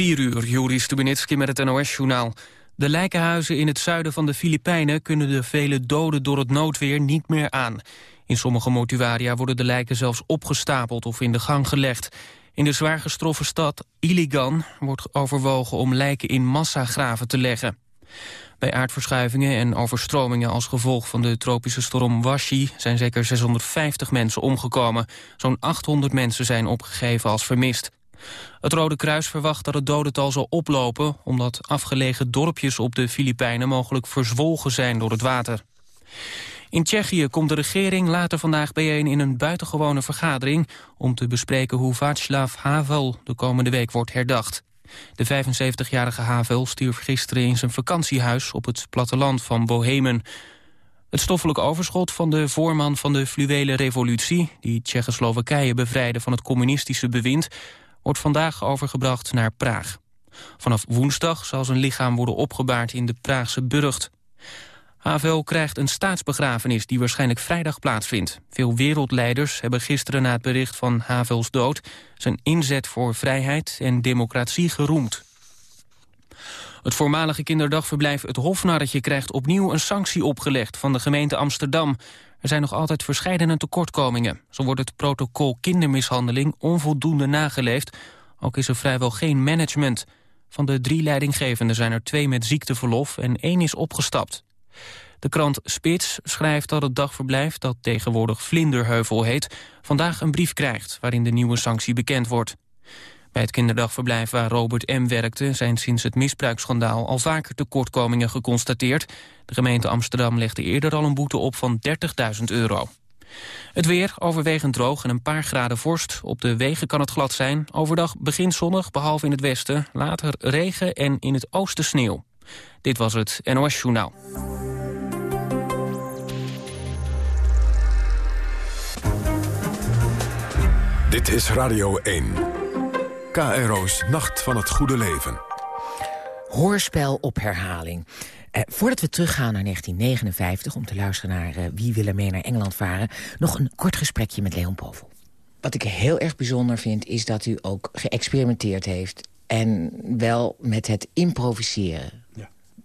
4 uur, Juri Stubenitski met het NOS-journaal. De lijkenhuizen in het zuiden van de Filipijnen... kunnen de vele doden door het noodweer niet meer aan. In sommige mortuaria worden de lijken zelfs opgestapeld of in de gang gelegd. In de zwaar gestroffen stad Iligan wordt overwogen om lijken in massagraven te leggen. Bij aardverschuivingen en overstromingen als gevolg van de tropische storm Washi zijn zeker 650 mensen omgekomen. Zo'n 800 mensen zijn opgegeven als vermist. Het Rode Kruis verwacht dat het dodental zal oplopen... omdat afgelegen dorpjes op de Filipijnen mogelijk verzwolgen zijn door het water. In Tsjechië komt de regering later vandaag bijeen in een buitengewone vergadering... om te bespreken hoe Václav Havel de komende week wordt herdacht. De 75-jarige Havel stierf gisteren in zijn vakantiehuis op het platteland van Bohemen. Het stoffelijk overschot van de voorman van de fluwele revolutie... die Tsjechoslowakije bevrijdde van het communistische bewind... wordt vandaag overgebracht naar Praag. Vanaf woensdag zal zijn lichaam worden opgebaard in de Praagse Burgt. Havel krijgt een staatsbegrafenis die waarschijnlijk vrijdag plaatsvindt. Veel wereldleiders hebben gisteren na het bericht van Havels dood... zijn inzet voor vrijheid en democratie geroemd. Het voormalige kinderdagverblijf Het Hofnarretje krijgt opnieuw een sanctie opgelegd van de gemeente Amsterdam. Er zijn nog altijd verscheidene tekortkomingen. Zo wordt het protocol kindermishandeling onvoldoende nageleefd. Ook is er vrijwel geen management. Van de drie leidinggevenden zijn er twee met ziekteverlof en één is opgestapt. De krant Spits schrijft dat het dagverblijf, dat tegenwoordig Vlinderheuvel heet, vandaag een brief krijgt waarin de nieuwe sanctie bekend wordt. Bij het kinderdagverblijf waar Robert M. werkte... zijn sinds het misbruiksschandaal al vaker tekortkomingen geconstateerd. De gemeente Amsterdam legde eerder al een boete op van 30.000 euro. Het weer overwegend droog en een paar graden vorst. Op de wegen kan het glad zijn. Overdag begint zonnig, behalve in het westen. Later regen en in het oosten sneeuw. Dit was het NOS Journaal. Dit is Radio 1. KRO's Nacht van het Goede Leven. Hoorspel op herhaling. Eh, voordat we teruggaan naar 1959 om te luisteren naar uh, Wie wil er mee naar Engeland varen... nog een kort gesprekje met Leon Povel. Wat ik heel erg bijzonder vind is dat u ook geëxperimenteerd heeft... en wel met het improviseren.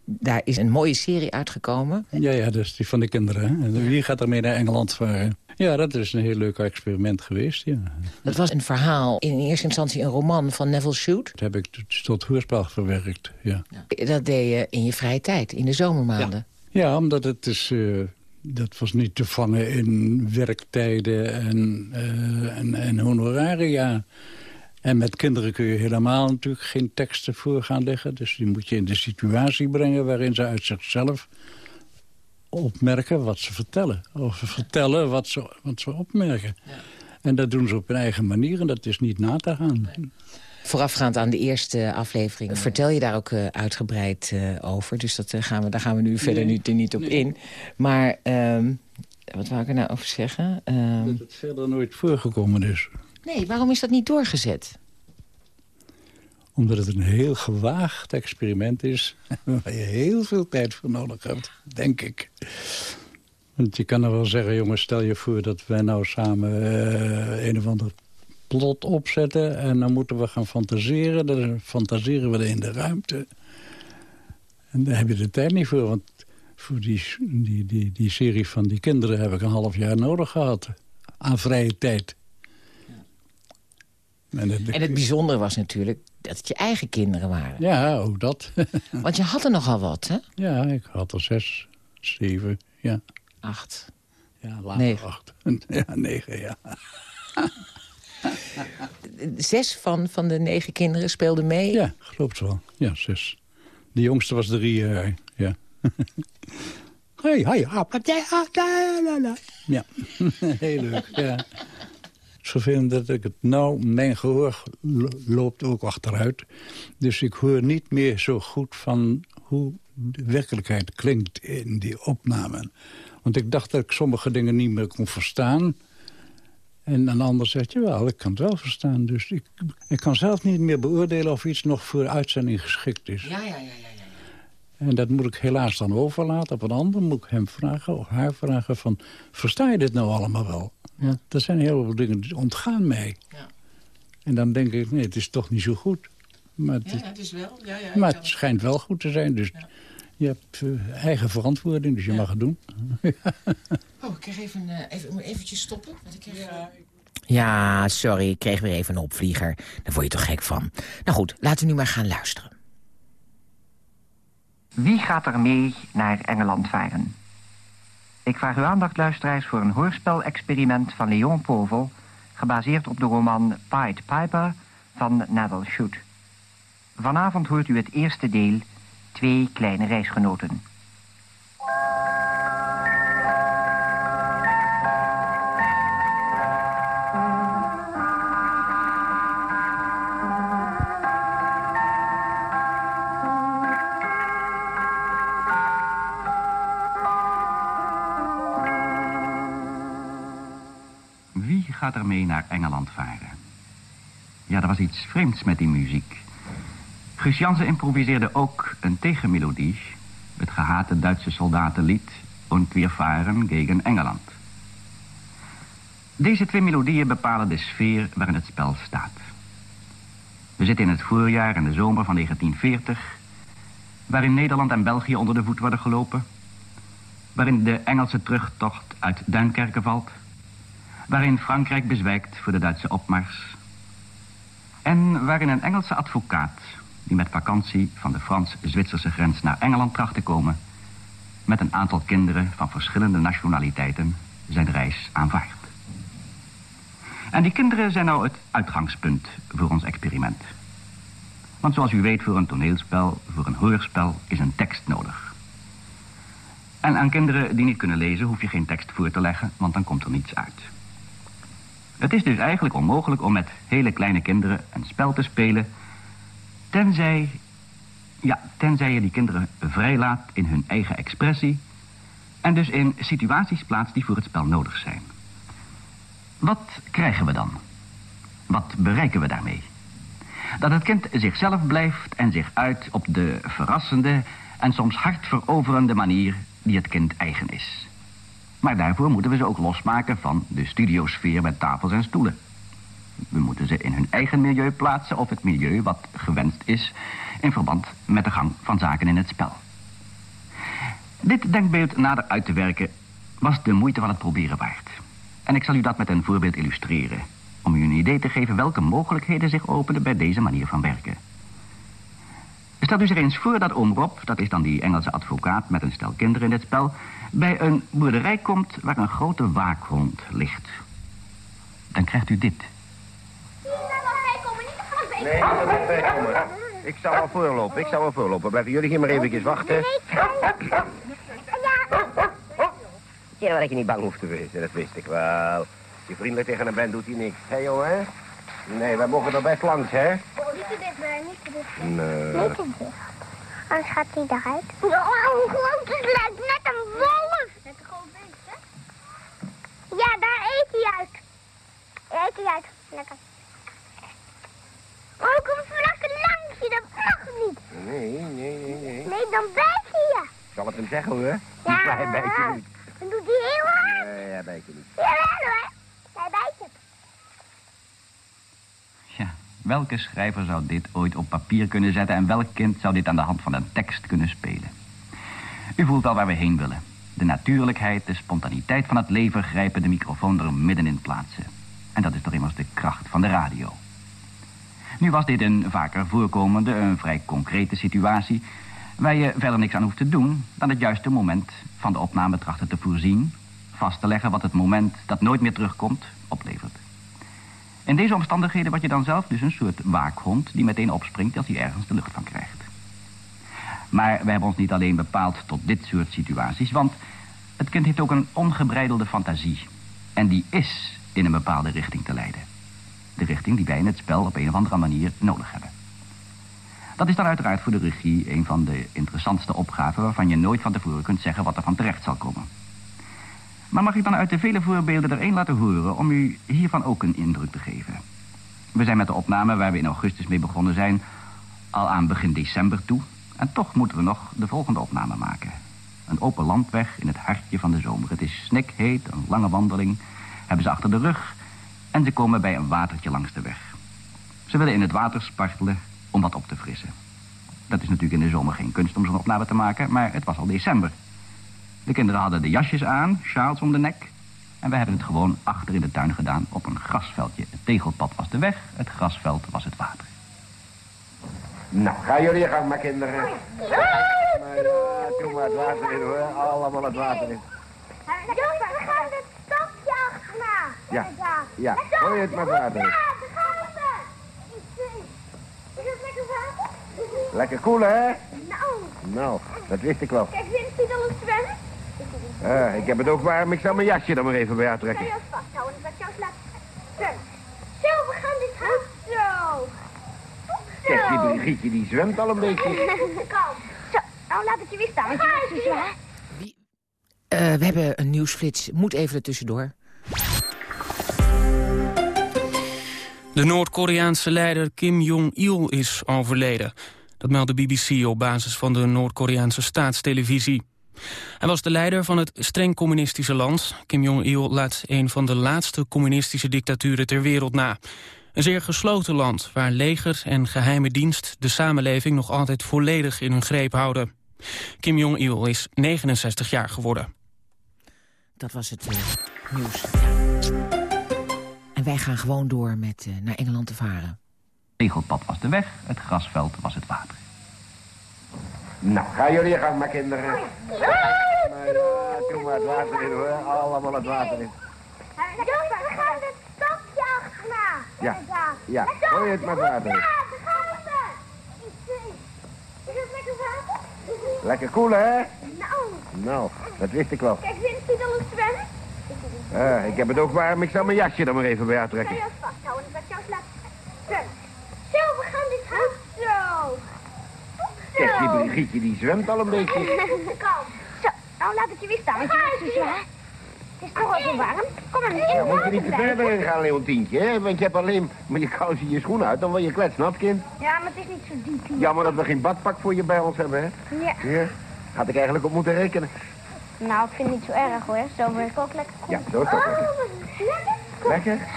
Daar is een mooie serie uitgekomen. Ja, ja, dus die van de kinderen. Hè? Wie gaat er mee naar Engeland varen? Ja, dat is een heel leuk experiment geweest, ja. Dat was een verhaal, in eerste instantie een roman van Neville Shute. Dat heb ik tot hoorspel verwerkt, ja. Dat deed je in je vrije tijd, in de zomermaanden? Ja, ja omdat het is... Uh, dat was niet te vangen in werktijden en, uh, en, en honoraria. En met kinderen kun je helemaal natuurlijk geen teksten voor gaan leggen. Dus die moet je in de situatie brengen waarin ze uit zichzelf opmerken wat ze vertellen. Of vertellen wat ze, wat ze opmerken. Ja. En dat doen ze op hun eigen manier en dat is niet na te gaan. Voorafgaand aan de eerste aflevering vertel je daar ook uh, uitgebreid uh, over. Dus dat, uh, gaan we, daar gaan we nu verder niet, niet op nee. in. Maar um, wat wou ik er nou over zeggen? Um... Dat het verder nooit voorgekomen is. Nee, waarom is dat niet doorgezet? Omdat het een heel gewaagd experiment is... waar je heel veel tijd voor nodig hebt, denk ik. Want je kan er wel zeggen, jongens, stel je voor dat wij nou samen uh, een of ander plot opzetten... en dan moeten we gaan fantaseren. Dan fantaseren we in de ruimte. En daar heb je de tijd niet voor, want voor die, die, die, die serie van die kinderen heb ik een half jaar nodig gehad. Aan vrije tijd. En het, en het bijzondere was natuurlijk dat het je eigen kinderen waren. Ja, ook dat. Want je had er nogal wat, hè? Ja, ik had er zes, zeven, ja. Acht. Ja, later negen. acht. Ja, negen, ja. zes van, van de negen kinderen speelden mee? Ja, klopt wel. Ja, zes. De jongste was drie jaar, ja. Hoi, hoi, Ja, heel leuk, ja vervelend dat ik het nou... Mijn gehoor loopt ook achteruit. Dus ik hoor niet meer zo goed van hoe de werkelijkheid klinkt in die opnamen. Want ik dacht dat ik sommige dingen niet meer kon verstaan. En een ander zegt, wel, ik kan het wel verstaan. Dus ik, ik kan zelf niet meer beoordelen of iets nog voor uitzending geschikt is. Ja, ja, ja. En dat moet ik helaas dan overlaten. Op een ander moet ik hem vragen of haar vragen van... versta je dit nou allemaal wel? Ja. Er zijn heel veel dingen die ontgaan mij. Ja. En dan denk ik, nee, het is toch niet zo goed. Maar Ja, het, het is wel. Ja, ja, maar het schijnt wel goed te zijn. Dus je hebt eh, eigen verantwoording, dus je Ja. mag het doen. Oh, ik krijg even, eh, even, moet eventjes stoppen. Want ik krijg, eh, Ja, sorry, ik kreeg weer even een opvlieger. Daar word je toch gek van. Nou goed, laten we nu maar gaan luisteren. Wie gaat er mee naar Engeland varen? Ik vraag uw aandacht, luisteraars, voor een hoorspel-experiment van Leon Povel... gebaseerd op de roman Pied Piper van Neville Shute. Vanavond hoort u het eerste deel, Twee kleine reisgenoten. Gaat er mee naar Engeland varen? Ja, er was iets vreemds met die muziek. Guus Jansen improviseerde ook een tegenmelodie... het gehate Duitse soldatenlied... Und wir fahren gegen Engeland. Deze twee melodieën bepalen de sfeer waarin het spel staat. We zitten in het voorjaar en de zomer van 1940... waarin Nederland en België onder de voet worden gelopen... waarin de Engelse terugtocht uit Duinkerken valt waarin Frankrijk bezwijkt voor de Duitse opmars. En waarin een Engelse advocaat, die met vakantie van de Frans-Zwitserse grens naar Engeland tracht te komen, met een aantal kinderen van verschillende nationaliteiten zijn reis aanvaardt. En die kinderen zijn nou het uitgangspunt voor ons experiment. Want zoals u weet, voor een toneelspel, voor een hoorspel, is een tekst nodig. En aan kinderen die niet kunnen lezen hoef je geen tekst voor te leggen, want dan komt er niets uit. Het is dus eigenlijk onmogelijk om met hele kleine kinderen een spel te spelen... tenzij, ja, tenzij je die kinderen vrijlaat in hun eigen expressie... en dus in situaties plaatst die voor het spel nodig zijn. Wat krijgen we dan? Wat bereiken we daarmee? Dat het kind zichzelf blijft en zich uit op de verrassende... en soms hartveroverende manier die het kind eigen is... Maar daarvoor moeten we ze ook losmaken van de studiosfeer met tafels en stoelen. We moeten ze in hun eigen milieu plaatsen of het milieu wat gewenst is... in verband met de gang van zaken in het spel. Dit denkbeeld nader uit te werken was de moeite van het proberen waard. En ik zal u dat met een voorbeeld illustreren... om u een idee te geven welke mogelijkheden zich openen bij deze manier van werken. Stel u zich eens voor dat oom Rob, dat is dan die Engelse advocaat met een stel kinderen in dit spel, bij een boerderij komt waar een grote waakhond ligt. Dan krijgt u dit. Nee, ik kan er niet bij komen. Ik zou wel voorlopen, ik zou wel voorlopen. Blijven jullie hier maar eventjes wachten. Ja, dat je niet bang hoeft te wezen, dat wist ik wel. Als je vriendelijk tegen hem bent, doet hij niks. Hé, jongen? Nee, wij mogen er best langs, hè? Niet te dicht, bij, niet te dicht. Nee. Niet te dicht. Anders gaat hij eruit. Oh, hoe groot is het? lijkt net een wolf. Net een groot beest, hè? Ja, daar eet hij uit. Eet hij uit. Lekker. Oh, kom vlak langs je, dat mag niet. Nee, nee, nee, nee. Nee, dan bijt hij je. Ik zal het hem zeggen, hoor. Ja. Klein niet. Dan doet hij heel hard. Nee, hij bijt je niet. Jawel hoor. Hij bijt het. Ja, welke schrijver zou dit ooit op papier kunnen zetten... en welk kind zou dit aan de hand van een tekst kunnen spelen? U voelt al waar we heen willen. De natuurlijkheid, de spontaniteit van het leven... grijpen de microfoon er middenin plaatsen. En dat is toch immers de kracht van de radio. Nu was dit een vaker voorkomende, een vrij concrete situatie... waar je verder niks aan hoeft te doen... dan het juiste moment van de opname trachten te voorzien... vast te leggen wat het moment dat nooit meer terugkomt oplevert. In deze omstandigheden word je dan zelf dus een soort waakhond... die meteen opspringt als hij ergens de lucht van krijgt. Maar we hebben ons niet alleen bepaald tot dit soort situaties... want het kind heeft ook een ongebreidelde fantasie. En die is in een bepaalde richting te leiden. De richting die wij in het spel op een of andere manier nodig hebben. Dat is dan uiteraard voor de regie een van de interessantste opgaven... waarvan je nooit van tevoren kunt zeggen wat er van terecht zal komen. Maar mag ik dan uit de vele voorbeelden er één laten horen... om u hiervan ook een indruk te geven? We zijn met de opname waar we in augustus mee begonnen zijn... al aan begin december toe. En toch moeten we nog de volgende opname maken. Een open landweg in het hartje van de zomer. Het is snikheet, een lange wandeling. Hebben ze achter de rug. En ze komen bij een watertje langs de weg. Ze willen in het water spartelen om wat op te frissen. Dat is natuurlijk in de zomer geen kunst om zo'n opname te maken, maar het was al december. De kinderen hadden de jasjes aan, sjaals om de nek. En we hebben het gewoon achter in de tuin gedaan op een grasveldje. Het tegelpad was de weg, het grasveld was het water. Nou, gaan jullie je gang maar, kinderen. Maar ja, doe maar het water in, hoor. Allemaal het water in. Jongens, we gaan het stokje achterna. Ja, ja. Gooi het maar water in. Ja, daar gaan we. Is het lekker koel, hè? Nou, Nou, dat wist ik wel. kijk, Wim ziet al eens zwemmen. Eh, ik heb het ook warm. Ik zal mijn jasje er maar even bij aantrekken. je ons vasthouden, dan zal ik jou laten zwemmen. Zo, we gaan dit gaan. Zo. Kijk, die Brigietje die zwemt al een beetje. Kom. Zo, nou laat ik je weer staan, want je bent zo zwaar. Eh, we hebben een nieuwsflits. Moet even er tussendoor. De Noord-Koreaanse leider Kim Jong-il is overleden. Dat meldt de BBC op basis van de Noord-Koreaanse staatstelevisie. Hij was de leider van het streng communistische land. Kim Jong-il laat een van de laatste communistische dictaturen ter wereld na. Een zeer gesloten land waar leger en geheime dienst... de samenleving nog altijd volledig in hun greep houden. Kim Jong-il is 69 jaar geworden. Dat was het eh, nieuws. En wij gaan gewoon door met eh, naar Engeland te varen. Het tegelpad was de weg, het grasveld was het water. Nou, gaan jullie je gang maar, kinderen. Maar ja, doe maar het water in, hoor. Allemaal het water in we gaan het stokje Ja, ja. Gooi het maar het lekker water? Lekker koel, hè? Nou, Nou, dat wist ik wel. kijk, Wim ziet al eens zwemmen. Eh, ik heb het ook warm. Ik zal mijn jasje er maar even bij aantrekken. je ons vasthouden, dan zal ik jou eens laten zwemmen. Zo, we gaan dit gaan. Zo. Kijk, die Brigietje die zwemt al een beetje. Kom. Zo, nou laat ik je weer staan, want je bent zo zwaar. Het is toch wel zo warm. Kom maar eens. Ja, moet je niet te verder in gaan, Leontientje, hè? Want je hebt alleen met je kousen en je schoenen uit. Dan word je kletsnat, kind. Ja, maar het is niet zo diep hier. Jammer dat we geen badpak voor je bij ons hebben, hè? Ja. Ja. Had ik eigenlijk op moeten rekenen. Nou, ik vind het niet zo erg hoor. Zo word ik ook lekker koel. Ja, zo is dat. lekker. lekker. Lekker?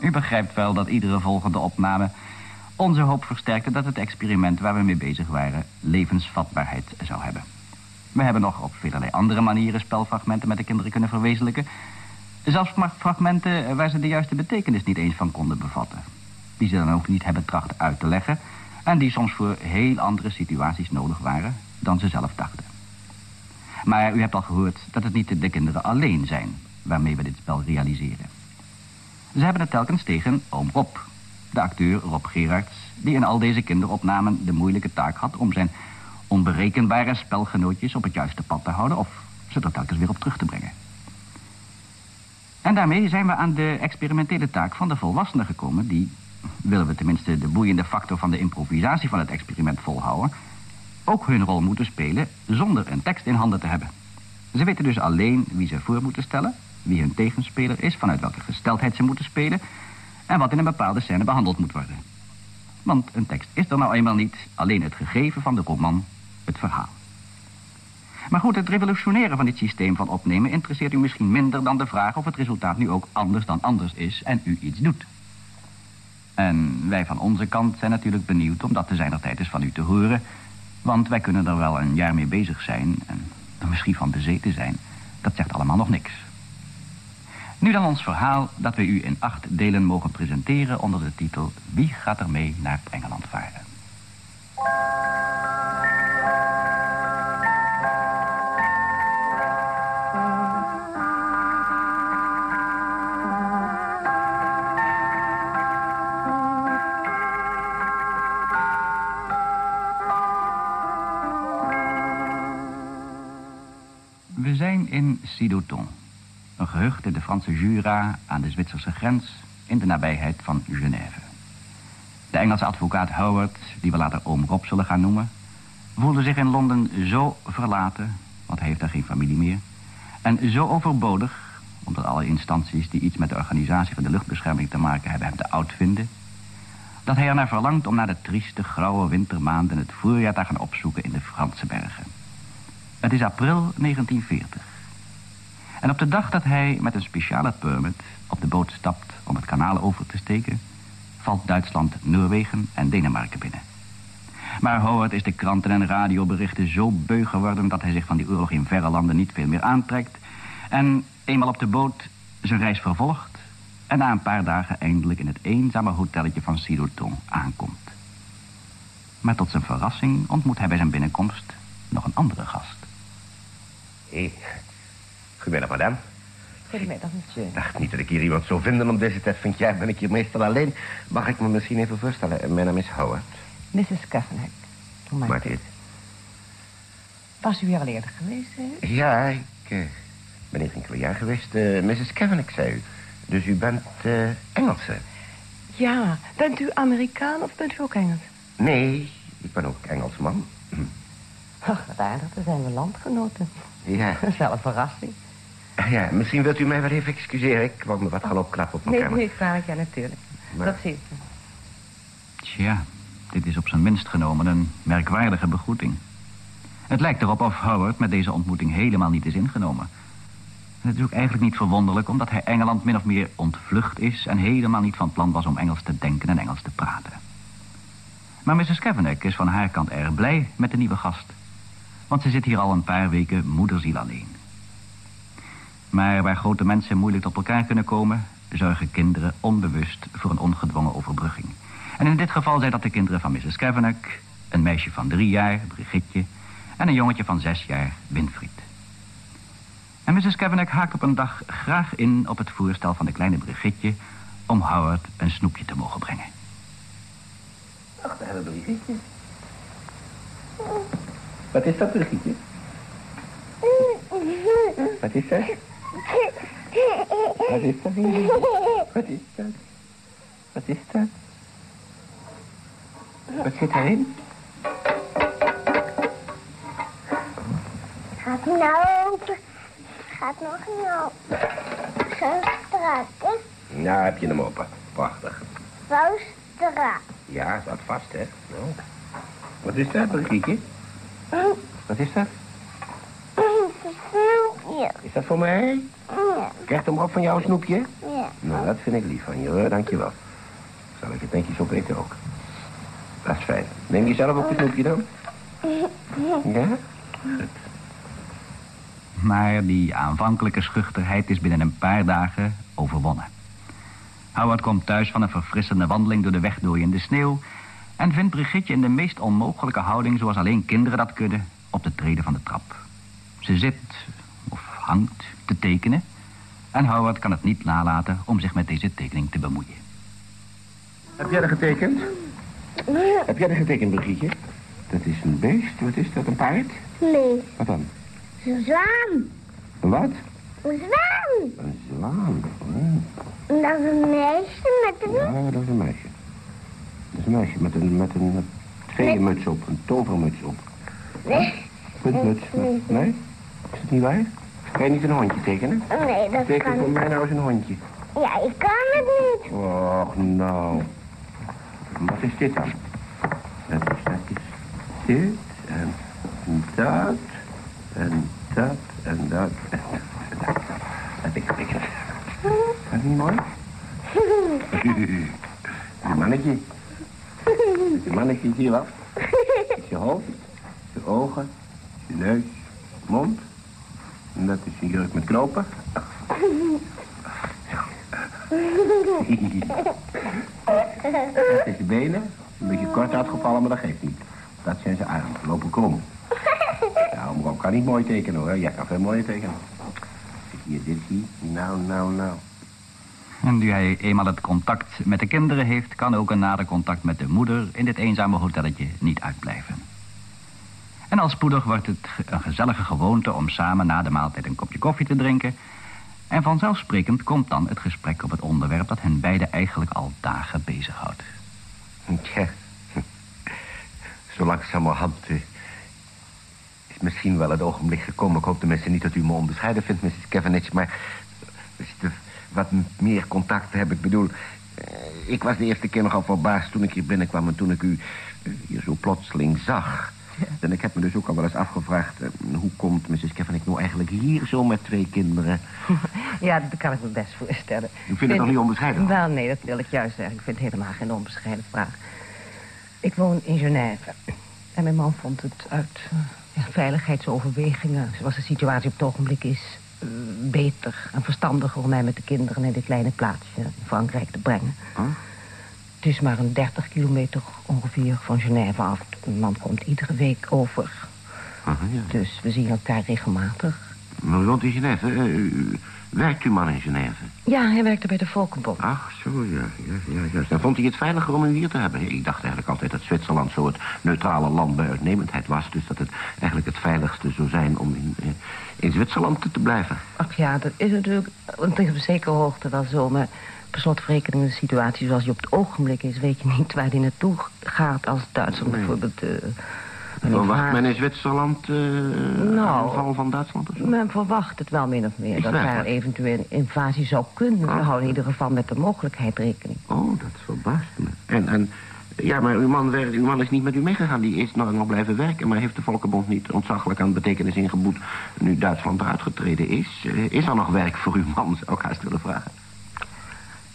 U begrijpt wel dat iedere volgende opname onze hoop versterkte dat het experiment waar we mee bezig waren levensvatbaarheid zou hebben. We hebben nog op velerlei andere manieren spelfragmenten met de kinderen kunnen verwezenlijken. Zelfs fragmenten waar ze de juiste betekenis niet eens van konden bevatten. Die ze dan ook niet hebben tracht uit te leggen en die soms voor heel andere situaties nodig waren dan ze zelf dachten. Maar u hebt al gehoord dat het niet de kinderen alleen zijn waarmee we dit spel realiseren. Ze hebben het telkens tegen oom Rob, de acteur Rob Gerards... die in al deze kinderopnamen de moeilijke taak had... om zijn onberekenbare spelgenootjes op het juiste pad te houden... of ze er telkens weer op terug te brengen. En daarmee zijn we aan de experimentele taak van de volwassenen gekomen... die, willen we tenminste de boeiende factor van de improvisatie van het experiment volhouden... ook hun rol moeten spelen zonder een tekst in handen te hebben. Ze weten dus alleen wie ze voor moeten stellen... wie hun tegenspeler is, vanuit welke gesteldheid ze moeten spelen... en wat in een bepaalde scène behandeld moet worden. Want een tekst is er nou eenmaal niet, alleen het gegeven van de roman, het verhaal. Maar goed, het revolutioneren van dit systeem van opnemen interesseert u misschien minder dan de vraag of het resultaat nu ook anders dan anders is en u iets doet. En wij van onze kant zijn natuurlijk benieuwd om dat te zijn tijd is van u te horen, want wij kunnen er wel een jaar mee bezig zijn en er misschien van bezeten zijn. Dat zegt allemaal nog niks. Nu dan ons verhaal dat we u in acht delen mogen presenteren onder de titel Wie gaat er mee naar Engeland varen? We zijn in Sidoton, een gehucht in de Franse Jura aan de Zwitserse grens in de nabijheid van Genève. De Engelse advocaat Howard, die we later oom Rob zullen gaan noemen, voelde zich in Londen zo verlaten, want hij heeft daar geen familie meer, en zo overbodig, omdat alle instanties die iets met de organisatie van de luchtbescherming te maken hebben hem te oud vinden, dat hij ernaar verlangt om naar de trieste, grauwe wintermaanden het voorjaar te gaan opzoeken in de Franse bergen. Het is april 1940. En op de dag dat hij met een speciale permit op de boot stapt om het kanaal over te steken, valt Duitsland Noorwegen en Denemarken binnen. Maar Howard is de kranten en radioberichten zo beu geworden... dat hij zich van die oorlog in verre landen niet veel meer aantrekt. En eenmaal op de boot zijn reis vervolgt... en na een paar dagen eindelijk in het eenzame hotelletje van Sidoton aankomt. Maar tot zijn verrassing ontmoet hij bij zijn binnenkomst nog een andere gast. Hé, hey. goedemiddag, madame. Goedemiddag, monsieur. Dacht niet dat ik hier iemand zou vinden om deze tijd van het jaar. Ben ik hier meestal alleen. Mag ik me misschien even voorstellen? Mijn naam is Howard. Mrs. Kavanagh. Hoe maakt het? Was u hier al eerder geweest, hè? Ja, ik uh, ben hier enkele jaar geweest. Uh, Mrs. Kavanagh, zei u. Dus u bent uh, Engelse? Ja. Bent u Amerikaan of bent u ook Engels? Nee, ik ben ook Engelsman. Ach, wat aardig. Dan zijn we landgenoten. Ja. Dat is wel een verrassing. Ja, misschien wilt u mij wel even excuseren. Ik wou me wat gaan opklappen op mijn nee, kamer. Nee, kwalijk, ja, natuurlijk. Maar... Dat ziet u. Tja, dit is op zijn minst genomen een merkwaardige begroeting. Het lijkt erop of Howard met deze ontmoeting helemaal niet is ingenomen. En het is ook eigenlijk niet verwonderlijk... omdat hij Engeland min of meer ontvlucht is... en helemaal niet van plan was om Engels te denken en Engels te praten. Maar Mrs. Kavanagh is van haar kant erg blij met de nieuwe gast. Want ze zit hier al een paar weken moederziel alleen. Maar waar grote mensen moeilijk tot elkaar kunnen komen... zorgen kinderen onbewust voor een ongedwongen overbrugging. En in dit geval zijn dat de kinderen van Mrs. Kavanagh... een meisje van drie jaar, Brigitte... en een jongetje van zes jaar, Winfried. En Mrs. Kavanagh haakt op een dag graag in op het voorstel van de kleine Brigitte... om Howard een snoepje te mogen brengen. Ach, daar hebben Brigitte. Wat is dat, Brigitte? Wat is dat? Wat is dat, Wat is dat? Wat is dat? Wat zit erin? Gaat nou open. Gaat nog niet open. Zo strak, hè? Nou, heb je hem open. Prachtig. Zo strak. Ja, staat vast, hè? Nou. Wat is dat, Brigitte? Wat is dat? Snoepje. Is dat voor mij? Ja. Krijgt hem op van jou, snoepje? Ja. Nou, dat vind ik lief van je, hoor. Dankjewel. Zal ik het netjes opeten ook. Dat is fijn. Neem je zelf ook een snoepje dan? Ja? Goed. Maar die aanvankelijke schuchterheid is binnen een paar dagen overwonnen. Howard komt thuis van een verfrissende wandeling door de wegdooiende sneeuw... en vindt Brigitte in de meest onmogelijke houding... zoals alleen kinderen dat kunnen, op de treden van de trap. Ze zit, hangt, te tekenen... en Howard kan het niet nalaten om zich met deze tekening te bemoeien. Heb jij er getekend? Heb jij er getekend, Brigitte? Dat is een beest. Wat is dat, een paard? Nee. Wat dan? Een zwaan. Een wat? Een zwaan. Een zwaan. Hmm. Dat is een meisje met een... Ja, dat is een meisje. Dat is een meisje met een, met een veemuts op, een tovermuts op. Nee. Puntmuts. Nee. Nee? Is het niet waar? Kan je niet een hondje tekenen? Nee, dat Teken kan voor niet. mij nou eens een hondje. Ja, ik kan het niet. Och, nou. Wat is dit dan? Dat is, dat is dit en dat en dat en dat en dat. Dat ik het. Is dat niet mooi? Die mannetje. Die mannetje hier is je hoofd, je ogen, je neus, mond. Dat is een jurk met knopen. Dat is de benen. Een beetje kort uitgevallen, maar dat geeft niet. Dat zijn zijn armen. Lopen krom. Nou, Rob kan niet mooi tekenen hoor. Jij kan veel mooier tekenen. Hier dit zie. Nou, nou, nou. En nu hij eenmaal het contact met de kinderen heeft... kan ook een nader contact met de moeder in dit eenzame hotelletje niet uitblijven. En al spoedig wordt het een gezellige gewoonte om samen na de maaltijd een kopje koffie te drinken... En vanzelfsprekend komt dan het gesprek op het onderwerp dat hen beiden eigenlijk al dagen bezighoudt. Tja. Zo langzamerhand eh, is misschien wel het ogenblik gekomen. Ik hoop tenminste niet dat u me onbescheiden vindt, Mrs. Cavendish. Maar wat meer contact hebben. Ik bedoel, eh, ik was de eerste keer nogal verbaasd toen ik hier binnenkwam... en toen ik u eh, hier zo plotseling zag. En ik heb me dus ook al wel eens afgevraagd... eh, hoe komt Mrs. Kavanagh nou eigenlijk hier zo met twee kinderen? Ja, dat kan ik me best voorstellen. U vindt het toch niet onbescheiden? Wel, nee, dat wil ik juist zeggen. Ik vind het helemaal geen onbescheiden vraag. Ik woon in Genève. En mijn man vond het uit eh, ja, veiligheidsoverwegingen... zoals de situatie op het ogenblik is... eh, beter en verstandiger om mij met de kinderen... naar dit kleine plaatsje in Frankrijk te brengen. Huh? Het is maar een 30 kilometer ongeveer van Genève af. Mijn man komt iedere week over. Aha, ja. Dus we zien elkaar regelmatig. Maar u woont in Genève. eh, u- werkt uw man in Genève? Ja, hij werkte bij de Volkenbond. Ach, zo, ja. ja, ja juist. Vond hij het veiliger om u hier te hebben. Ik dacht eigenlijk altijd dat Zwitserland zo het neutrale land bij uitnemendheid was. Dus dat het eigenlijk het veiligste zou zijn om in, eh, in Zwitserland te, blijven. Ach ja, dat is natuurlijk op zekere hoogte wel zo. Maar per slotverrekening in de situatie zoals die op het ogenblik is... weet je niet waar die naartoe gaat als Duitsland Nee. bijvoorbeeld... een Verwacht men in Zwitserland eh Nou. aanval van Duitsland of zo? Men verwacht het wel min of meer. Ik Dat daar eventueel een invasie zou kunnen. We Ah. houden in ieder geval met de mogelijkheid rekening. Oh, dat verbaast me. En, en ja, maar uw man, werkt, uw man is niet met u meegegaan. Die is nog, nog blijven werken. Maar heeft de Volkenbond niet ontzaglijk aan betekenis ingeboet... nu Duitsland eruit getreden is? Eh, is er nog werk voor uw man, zou ik haast willen vragen?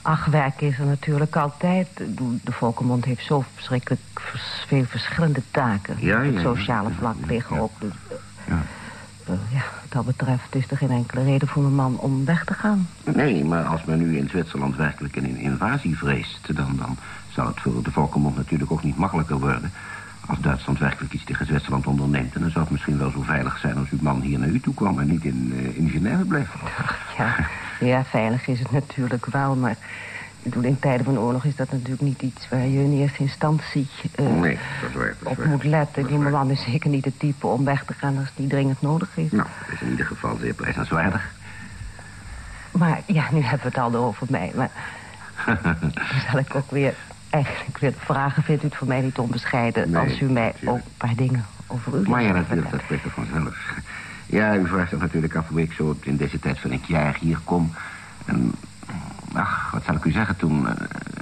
Ach, werk is er natuurlijk altijd. De Volkenbond heeft zo verschrikkelijk vers- veel verschillende taken. Ja, Op ja, het sociale vlak liggen ook. Dus, eh, Ja. eh, ja, wat dat betreft is er geen enkele reden voor mijn man om weg te gaan. Nee, maar als men nu in Zwitserland werkelijk een invasie vreest... dan, dan zou het voor de Volkenbond natuurlijk ook niet makkelijker worden... als Duitsland werkelijk iets tegen Zwitserland onderneemt... dan zou het misschien wel zo veilig zijn als uw man hier naar u toe kwam... en niet in, eh, in Genève bleef. Ja, ja, veilig is het natuurlijk wel, maar... Ik bedoel, in tijden van oorlog is dat natuurlijk niet iets waar je in eerste instantie eh, Nee, dat waar. Dat op waar. moet letten. Die man is zeker niet het type om weg te gaan als niet dringend nodig is. Nou, dat is in ieder geval zeer prijzenswaardig. Maar ja, nu hebben we het al over mij. Maar dan zal ik ook weer eigenlijk willen vragen... vindt u het voor mij niet onbescheiden... Nee, als u mij natuurlijk. ook een paar dingen over u Maar ja, natuurlijk, dat spreekt er vanzelf. Ja, u vraagt zich natuurlijk af hoe ik zo in deze tijd van het jaar hier kom. En, ach, wat zal ik u zeggen, toen eh,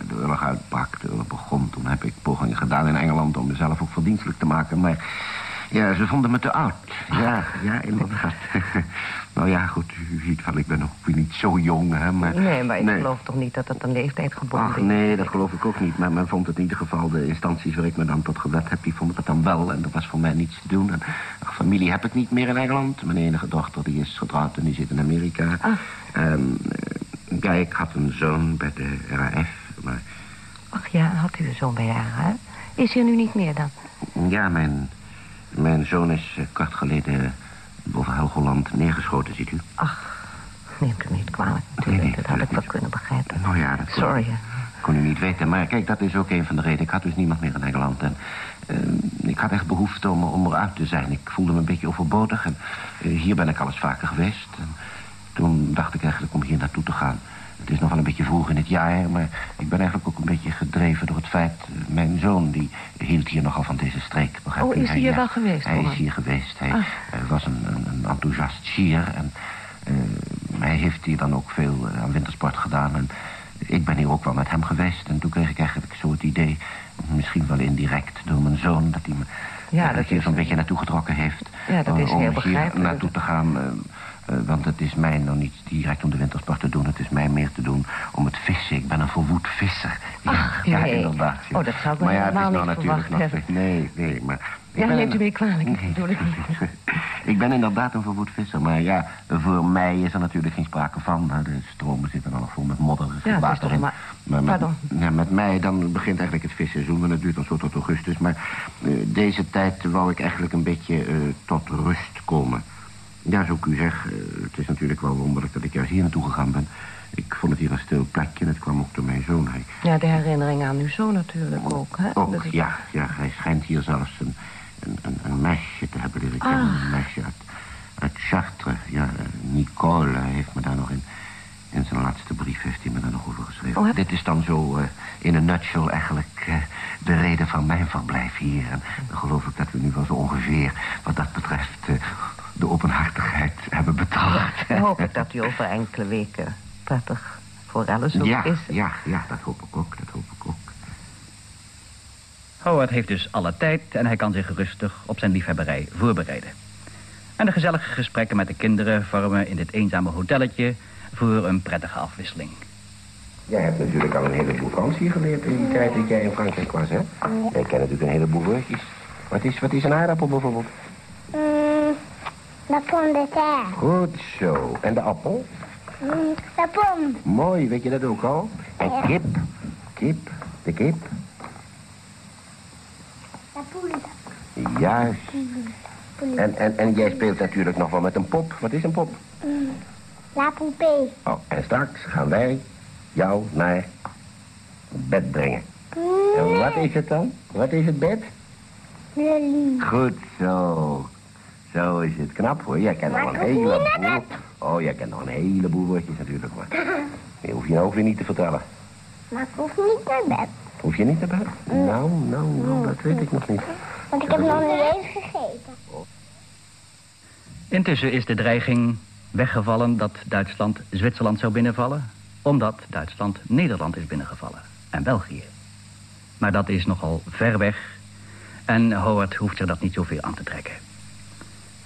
de oorlog uitbrak, de oorlog begon... toen heb ik pogingen gedaan in Engeland om mezelf ook verdienstelijk te maken. Maar ja, ze vonden me te oud. Ja, ja, inderdaad. nou ja, goed, u ziet wel, ik ben nog weer niet zo jong, hè, maar... Nee, maar ik geloof toch niet dat het een leeftijd gebonden Ach is? nee, dat geloof ik ook niet. Maar men vond het in ieder geval, de instanties waar ik me dan tot gewet heb... die vonden het dan wel en er was voor mij niets te doen. En, ach, familie heb ik niet meer in Engeland. Mijn enige dochter die is getrouwd en die zit in Amerika. En, eh, ja, ik had een zoon bij de RAF, maar... Ach ja, had u een zoon bij haar, hè? Is hij er nu niet meer dan? Ja, mijn, mijn zoon is eh, kort geleden boven Helgoland neergeschoten, ziet u. Ach, neemt u niet kwalijk. Natuurlijk, nee, dat had ik wel kunnen begrijpen. Nou ja, dat kon- Sorry, kon u niet weten. Maar kijk, dat is ook een van de redenen. Ik had dus niemand meer in Engeland. En eh, ik had echt behoefte om, om eruit te zijn. Ik voelde me een beetje overbodig. En eh, hier ben ik al eens vaker geweest. En toen dacht ik eigenlijk om hier naartoe te gaan. Het is nog wel een beetje vroeg in het jaar, maar ik ben eigenlijk ook een beetje gedreven door het feit... eh, mijn zoon, die hield hier nogal van deze streek. begrijpt Oh, is hij hier ja, wel geweest, Hij hoor? is hier geweest. Hij Ah. eh, was een, een, een enthousiast schier en eh, hij heeft hier dan ook veel eh, aan wintersport gedaan. En ik ben hier ook wel met hem geweest. En toen kreeg ik eigenlijk zo het idee, misschien wel indirect door mijn zoon... dat hij me Ja, eh, dat zo'n beetje naartoe getrokken heeft. Ja, dat eh, is om heel hier naartoe te gaan... eh, eh, want het is mij nou niet direct om de wintersport te doen. Het is mij meer te doen om het vissen. Ik ben een verwoed visser. Ja, Ach, ja inderdaad. ja. Oh, dat zou ik maar ja, het is nou natuurlijk nog... hebben. Nee, nee, maar... Ja, neemt u me kwalijk. Nee, bedoel ik niet. ik ben inderdaad een verwoed visser. Maar ja, voor mij is er natuurlijk geen sprake van. De stromen zitten nog vol met modder Ja, het is water toch in. maar- met, Pardon. ja, met mij dan begint eigenlijk het visseizoen. Maar dat duurt dan zo tot augustus. Maar eh, deze tijd wou ik eigenlijk een beetje eh, tot rust komen. Ja, zoals ik u zeg, eh, het is natuurlijk wel wonderlijk dat ik juist hier naartoe gegaan ben. Ik vond het hier een stil plekje en het kwam ook door mijn zoon. Hij, Ja, de herinnering aan uw zoon natuurlijk ook, hè? ook, Dat is- ja, ja, hij schijnt hier zelfs een, een, een, een meisje te hebben leren kennen. Ah. Een meisje uit, uit Chartres. Ja, eh, Nicole hij heeft me daar nog in... In zijn laatste brief heeft hij me daar nog over geschreven. Oh, Dit is dan zo eh, in een nutshell eigenlijk eh, de reden van mijn verblijf hier. En dan geloof ik dat we nu wel zo ongeveer wat dat betreft eh, de openhartigheid hebben betaald. Dan hoop ik dat u over enkele weken prettig voor Alice ook Ja, is. ja, ja, dat hoop ik ook, dat hoop ik ook. Howard heeft dus alle tijd en hij kan zich rustig op zijn liefhebberij voorbereiden. En de gezellige gesprekken met de kinderen vormen in dit eenzame hotelletje voor een prettige afwisseling. Jij hebt natuurlijk al een heleboel Frans hier geleerd in die tijd dat jij in Frankrijk was, hè? Jij kent natuurlijk een heleboel woordjes. Wat is, wat is een aardappel bijvoorbeeld? Mm, la pomme de terre. Goed zo. En de appel? Mm, la pomme. Mooi, weet je dat ook al? En kip? Kip? De kip? La poule. Juist. En, en, en jij speelt natuurlijk nog wel met een pop. Wat is een pop? Mm, la poupée. Oh, en straks gaan wij jou naar bed brengen. Mm, En wat is het dan? Wat is het bed? lit. Goed zo. Zo is het knap hoor. Jij kent Maar al een heleboel. Oh, jij kent nog een heleboel woordjes natuurlijk. Maar die hoef je nou ook weer niet te vertellen. Maar ik hoef niet naar bed. Hoef je niet naar bed? Nou, nou, nou, dat weet ik nog niet. Want ik heb nog niet eens gegeten. Intussen is de dreiging weggevallen dat Duitsland Zwitserland zou binnenvallen... omdat Duitsland Nederland is binnengevallen en België. Maar dat is nogal ver weg en Howard hoeft zich dat niet zoveel aan te trekken.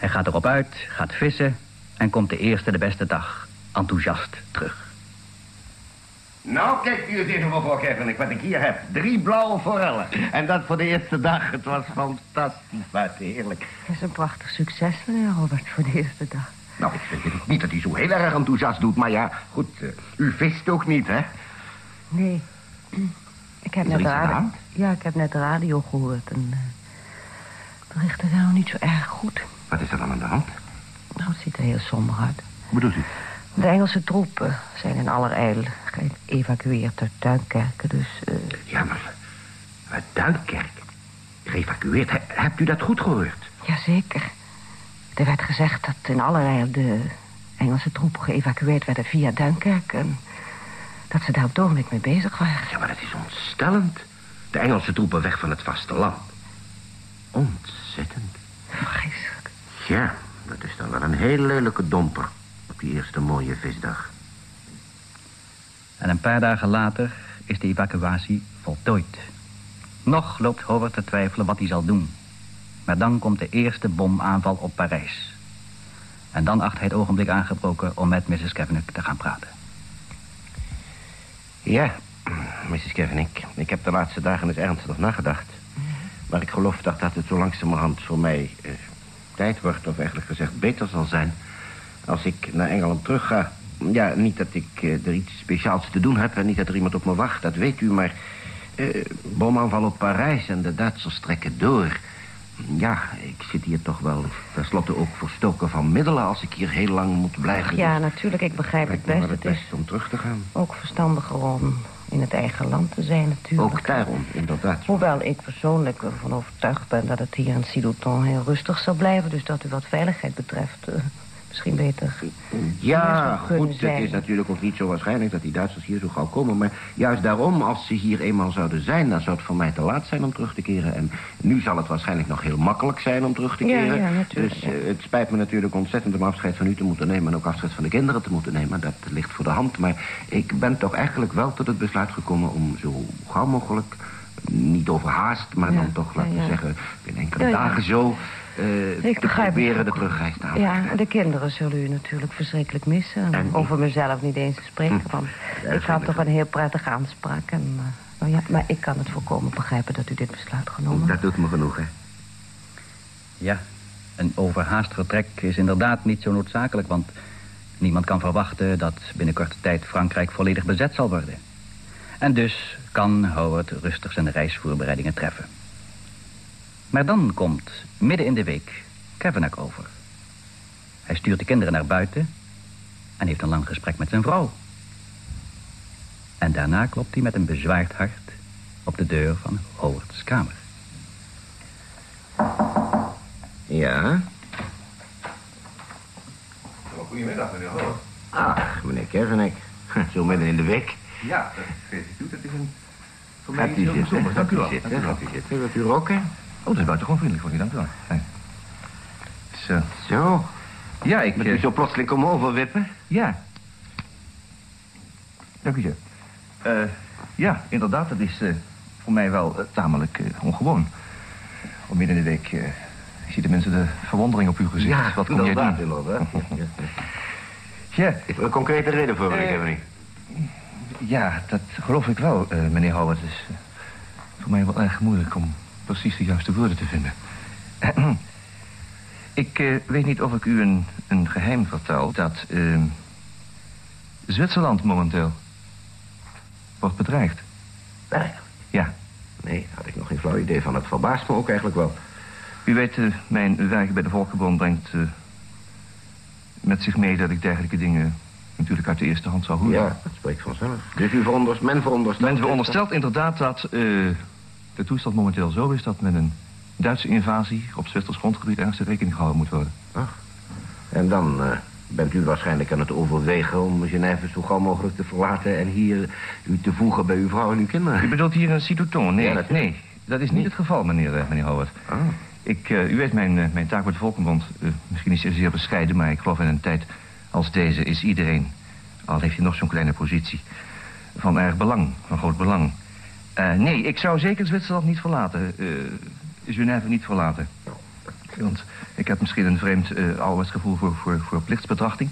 Hij gaat erop uit, gaat vissen en komt de eerste de beste dag enthousiast terug. Nou, kijk u eens even voor, Kevin, wat ik hier heb. Drie blauwe forellen. En dat voor de eerste dag. Het was fantastisch, wat heerlijk. Het is een prachtig succes, meneer Robert, voor de eerste dag. Nou, ik vind niet dat hij zo heel erg enthousiast doet, maar ja, goed, eh, u vist ook niet, hè? Nee. Ik heb Is er net de radio... Ja, ik heb net de radio gehoord en... eh, berichten zijn nog niet zo erg goed. Wat is er dan aan de hand? Nou, het ziet er heel somber uit. Hoe bedoelt u? De Engelse troepen zijn in allerijl geëvacueerd uit Duinkerken, dus... eh, Ja, maar uit Duinkerk. Geëvacueerd. He- hebt u dat goed gehoord? Jazeker. Er werd gezegd dat in allerijl de Engelse troepen geëvacueerd werden via Duinkerken. en Dat ze daar op het ogenblik mee bezig waren. Ja, maar dat is ontstellend. De Engelse troepen weg van het vasteland. Ontzettend. Vreselijk. Ja, dat is dan wel een heel lelijke domper. Op die eerste mooie visdag. En een paar dagen later is de evacuatie voltooid. Nog loopt Howard te twijfelen wat hij zal doen. Maar dan komt de eerste bomaanval op Parijs. En dan acht hij het ogenblik aangebroken om met Mrs. Kavanagh te gaan praten. Ja, Mrs. Kevin, ik, heb de laatste dagen eens ernstig nagedacht. Maar ik geloof dat dat het zo langzamerhand voor mij eh, tijd wordt... of eigenlijk gezegd beter zal zijn... als ik naar Engeland terug ga. Ja, niet dat ik eh, er iets speciaals te doen heb... en niet dat er iemand op me wacht, dat weet u, maar... eh bomaanval op Parijs en de Duitsers trekken door... Ja, ik zit hier toch wel tenslotte ook verstoken van middelen... als ik hier heel lang moet blijven. Ja, natuurlijk, ik begrijp het me best. het Het is om terug te gaan. ook verstandiger om in het eigen land te zijn, natuurlijk. Ook daarom, inderdaad. Hoewel ik persoonlijk ervan overtuigd ben dat het hier in Sidoton heel rustig zal blijven. Dus dat u wat veiligheid betreft eh, misschien beter... Ja, goed, het is natuurlijk ook niet zo waarschijnlijk dat die Duitsers hier zo gauw komen. Maar juist daarom, als ze hier eenmaal zouden zijn... dan zou het voor mij te laat zijn om terug te keren. En nu zal het waarschijnlijk nog heel makkelijk zijn om terug te keren. ja, natuurlijk, Dus ja. eh, het spijt me natuurlijk ontzettend om afscheid van u te moeten nemen... en ook afscheid van de kinderen te moeten nemen. Dat ligt voor de hand. Maar ik ben toch eigenlijk wel tot het besluit gekomen om zo gauw mogelijk... niet overhaast, maar dan toch, laten we zeggen... in enkele dagen zo... eh, Ik te begrijp het proberen de terugreis te. Ja, de kinderen zullen u natuurlijk verschrikkelijk missen. En Over mezelf niet eens te spreken. Hm, Want ik had toch een heel prettige aanspraak. En, eh, nou ja, maar ik kan het volkomen begrijpen dat u dit besluit genomen Dat doet me genoeg, hè. Ja, een overhaast vertrek is inderdaad niet zo noodzakelijk... want niemand kan verwachten dat binnen korte tijd Frankrijk volledig bezet zal worden. En dus kan Howard rustig zijn reisvoorbereidingen treffen. Maar dan komt midden in de week Kavanagh over. Hij stuurt de kinderen naar buiten en heeft een lang gesprek met zijn vrouw. En daarna klopt hij met een bezwaard hart op de deur van Howard's kamer. Ja? Goedemiddag, meneer Hoog. Ach, meneer Kevenek. Zo midden in de week. Ja, dat geeft u. Dat is een... Voor mij Gaat u heel zitten. bijzonders. Dank u wel. Gaat u Dank u wel. zitten. Gaat u zitten. Wilt u roken? Oh, dat is buitengewoon vriendelijk van u. Dank u wel. Fijn. Zo. Zo. Ja, ik... Met eh, u zo plotseling komen overwippen? Ja. Dank u, zo. Eh, ja, inderdaad, dat is eh, voor mij wel eh, tamelijk eh, ongewoon. Om midden in de week... eh, ik zie de mensen de verwondering op uw gezicht. Ja, Wat kom jij inderdaad, doen? inderdaad. Ja, Ja, Is er een concrete reden voor, meneer Eh, Kevin? ja, dat geloof ik wel, eh, meneer Howard. Het is eh, voor mij wel erg moeilijk om precies de juiste woorden te vinden. ik eh, weet niet of ik u een, een geheim vertel... dat eh, Zwitserland momenteel wordt bedreigd. Eigenlijk? Ja. Nee, had ik nog geen flauw idee van. Het verbaast me ook eigenlijk wel. U weet, eh, mijn werk bij de Volkenbond brengt eh, met zich mee... dat ik dergelijke dingen natuurlijk uit de eerste hand zou horen. Ja, dat spreekt vanzelf. Dus u veronderst, men veronderstelt... Men veronderstelt inderdaad dat de toestand momenteel zo is... dat met een Duitse invasie op Zwitsers grondgebied ernstig rekening gehouden moet worden. Ach. En dan eh, bent u waarschijnlijk aan het overwegen om Genève zo gauw mogelijk te verlaten... en hier u te voegen bij uw vrouw en uw kinderen. U bedoelt hier een citoton? Nee, Ja, dat- nee, dat is niet het geval, meneer, eh, meneer Howard. Ah. Ik, eh, u weet, mijn, mijn taak de Volkenbond... misschien is zeer bescheiden, maar ik geloof in een tijd als deze... is iedereen, al heeft hij nog zo'n kleine positie... van erg belang, van groot belang. Eh, nee, ik zou zeker Zwitserland niet verlaten. eh Genève niet verlaten. Want ik heb misschien een vreemd uh, gevoel voor, voor, voor plichtsbetrachting.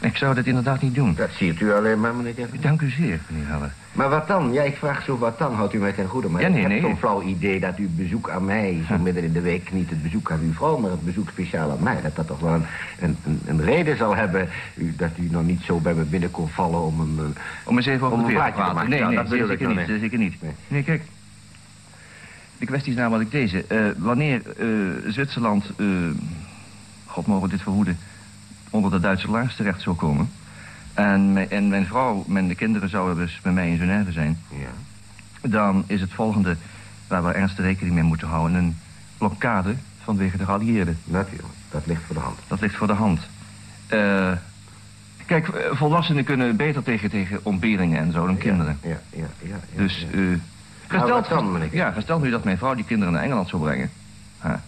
Ik zou dat inderdaad niet doen. Dat ziet u alleen maar, meneer Kevin. Dank u zeer, meneer Heller. Maar wat dan? Ja, ik vraag zo wat dan. Houdt u mij ten goede. Maar Ja, nee, ik heb nee. zo'n flauw idee dat uw bezoek aan mij... zo midden in de week niet het bezoek aan uw vrouw... maar het bezoek speciaal aan mij... dat dat toch wel een, een, een, reden zal hebben... U, dat u nog niet zo bij me binnen kon vallen om een... eh, Om eens even Om de een plaatje te maken. Nee, nee, dat zeker ik niet. Zeker niet. Nee. Nee, kijk. De kwestie is namelijk deze. Eh, wanneer eh, Zwitserland, God mogen dit verhoeden, onder de Duitse laars terecht zou komen... En, mijn- en mijn vrouw de kinderen zouden dus bij mij in Genève zijn... ja. dan is het volgende waar we ernstig rekening mee moeten houden... een blokkade vanwege de geallieerden. Natuurlijk. Dat ligt voor de hand. Dat ligt voor de hand. Eh, kijk, eh, volwassenen kunnen beter tegen, tegen ontberingen en zo dan kinderen. Ja, ja, ja. ja, Dus, eh gesteld, dan, meneer? ja, gesteld nu dat mijn vrouw die kinderen naar Engeland zou brengen... ha,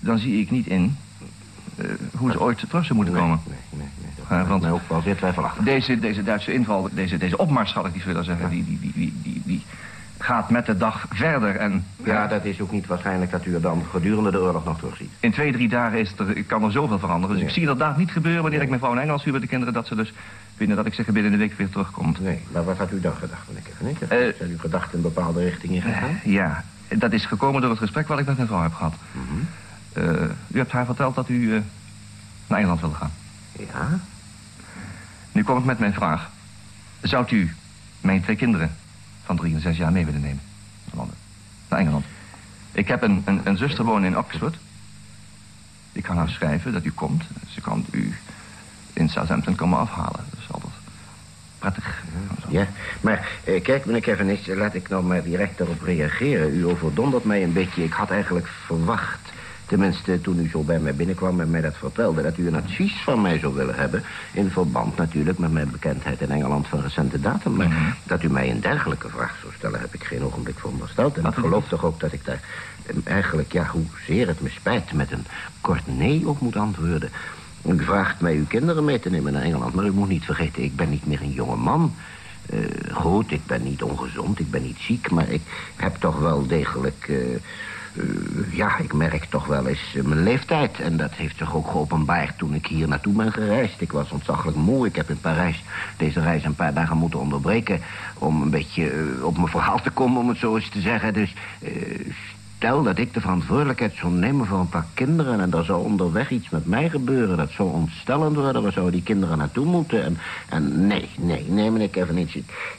dan zie ik niet in eh, hoe ze ooit terug zou moeten nee, komen. Nee, nee, nee. Maakt want- mij ook wel zeer twijfelachtig. Deze, deze Duitse inval, deze, deze opmars, had ik niet willen zeggen... Die, die, die, die, die, die gaat met de dag verder en... Ja, dat is ook niet waarschijnlijk dat u er dan gedurende de oorlog nog terugziet. In twee, drie dagen is er, kan er zoveel veranderen. Dus ik zie inderdaad niet gebeuren wanneer ik mijn vrouw in Engeland stuur met de kinderen... dat ze dus binnen, dat ik zeg, binnen de week weer terugkomt. Nee, maar wat had u dan gedacht, meneer Kevin? Eh, Zijn uw gedachten in bepaalde richtingen gegaan? Ja, dat is gekomen door het gesprek wat ik met mijn vrouw heb gehad. Eh, u hebt haar verteld dat u eh, naar Engeland wilde gaan. Ja? Nu kom ik met mijn vraag. Zou u mijn twee kinderen van drie en zes jaar mee willen nemen? Naar Engeland. Ik heb een, een, een zuster wonen in Oxford. Ik kan haar schrijven dat u komt. Ze kan u in Southampton komen afhalen. Dat is altijd prettig. Ja, maar eh, kijk, meneer Kevin, laat ik nou maar direct daarop reageren. U overdondert mij een beetje. Ik had eigenlijk verwacht, tenminste toen u zo bij mij binnenkwam en mij dat vertelde... dat u een advies van mij zou willen hebben... in verband natuurlijk met mijn bekendheid in Engeland van recente datum. Maar Mhm. dat u mij een dergelijke vraag zou stellen, heb ik geen ogenblik verondersteld. En ik geloof toch ook dat ik daar eh, eigenlijk, ja, hoezeer het me spijt... met een kort nee op moet antwoorden... U vraagt mij uw kinderen mee te nemen naar Engeland. Maar u moet niet vergeten, ik ben niet meer een jonge man. Eh, goed, ik ben niet ongezond, ik ben niet ziek... maar ik heb toch wel degelijk... eh, eh, ja, ik merk toch wel eens eh, mijn leeftijd. En dat heeft zich ook geopenbaard toen ik hier naartoe ben gereisd. Ik was ontzaglijk moe. Ik heb in Parijs deze reis een paar dagen moeten onderbreken... om een beetje eh, op mijn verhaal te komen, om het zo eens te zeggen. Dus stel dat ik de verantwoordelijkheid zou nemen voor een paar kinderen... en er zou onderweg iets met mij gebeuren. Dat zou ontstellend worden. Waar zouden die kinderen naartoe moeten? En, en nee, nee, nee, meneer Kevin.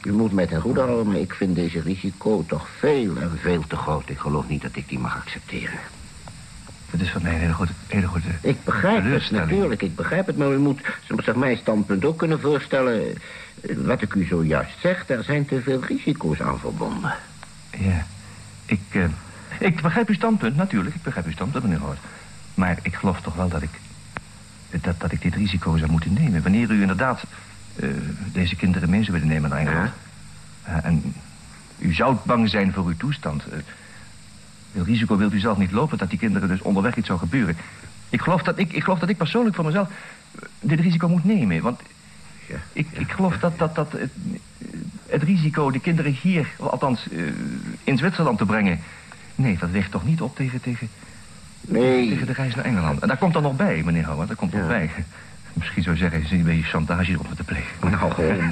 U moet mij ten goede houden, maar ik vind deze risico toch veel en veel te groot. Ik geloof niet dat ik die mag accepteren. Dat is voor mij een hele goede, hele goede Ik begrijp het natuurlijk, ik begrijp het, maar u moet zich mijn standpunt ook kunnen voorstellen. Wat ik u zojuist zeg, daar zijn te veel risico's aan verbonden. Ja, ik, eh, ik begrijp uw standpunt, natuurlijk. Ik begrijp uw standpunt, meneer Hoort. Maar ik geloof toch wel dat ik, dat, dat ik dit risico zou moeten nemen. Wanneer u inderdaad eh, deze kinderen mee zou willen nemen naar Engeland. Eh, en u zou bang zijn voor uw toestand. eh, veel risico wilt u zelf niet lopen dat die kinderen dus onderweg iets zou gebeuren. Ik geloof dat ik, ik, geloof dat ik persoonlijk voor mezelf dit risico moet nemen. Want Ja, ik, ik geloof dat, dat, dat het, het risico de kinderen hier, althans in Zwitserland te brengen. Nee, dat weegt toch niet op tegen, tegen, Nee. tegen de reis naar Engeland. En daar komt dan nog bij, meneer Howard, daar komt nog bij. Misschien zou zeggen, is een beetje chantage op te plegen. Nou, gewoon.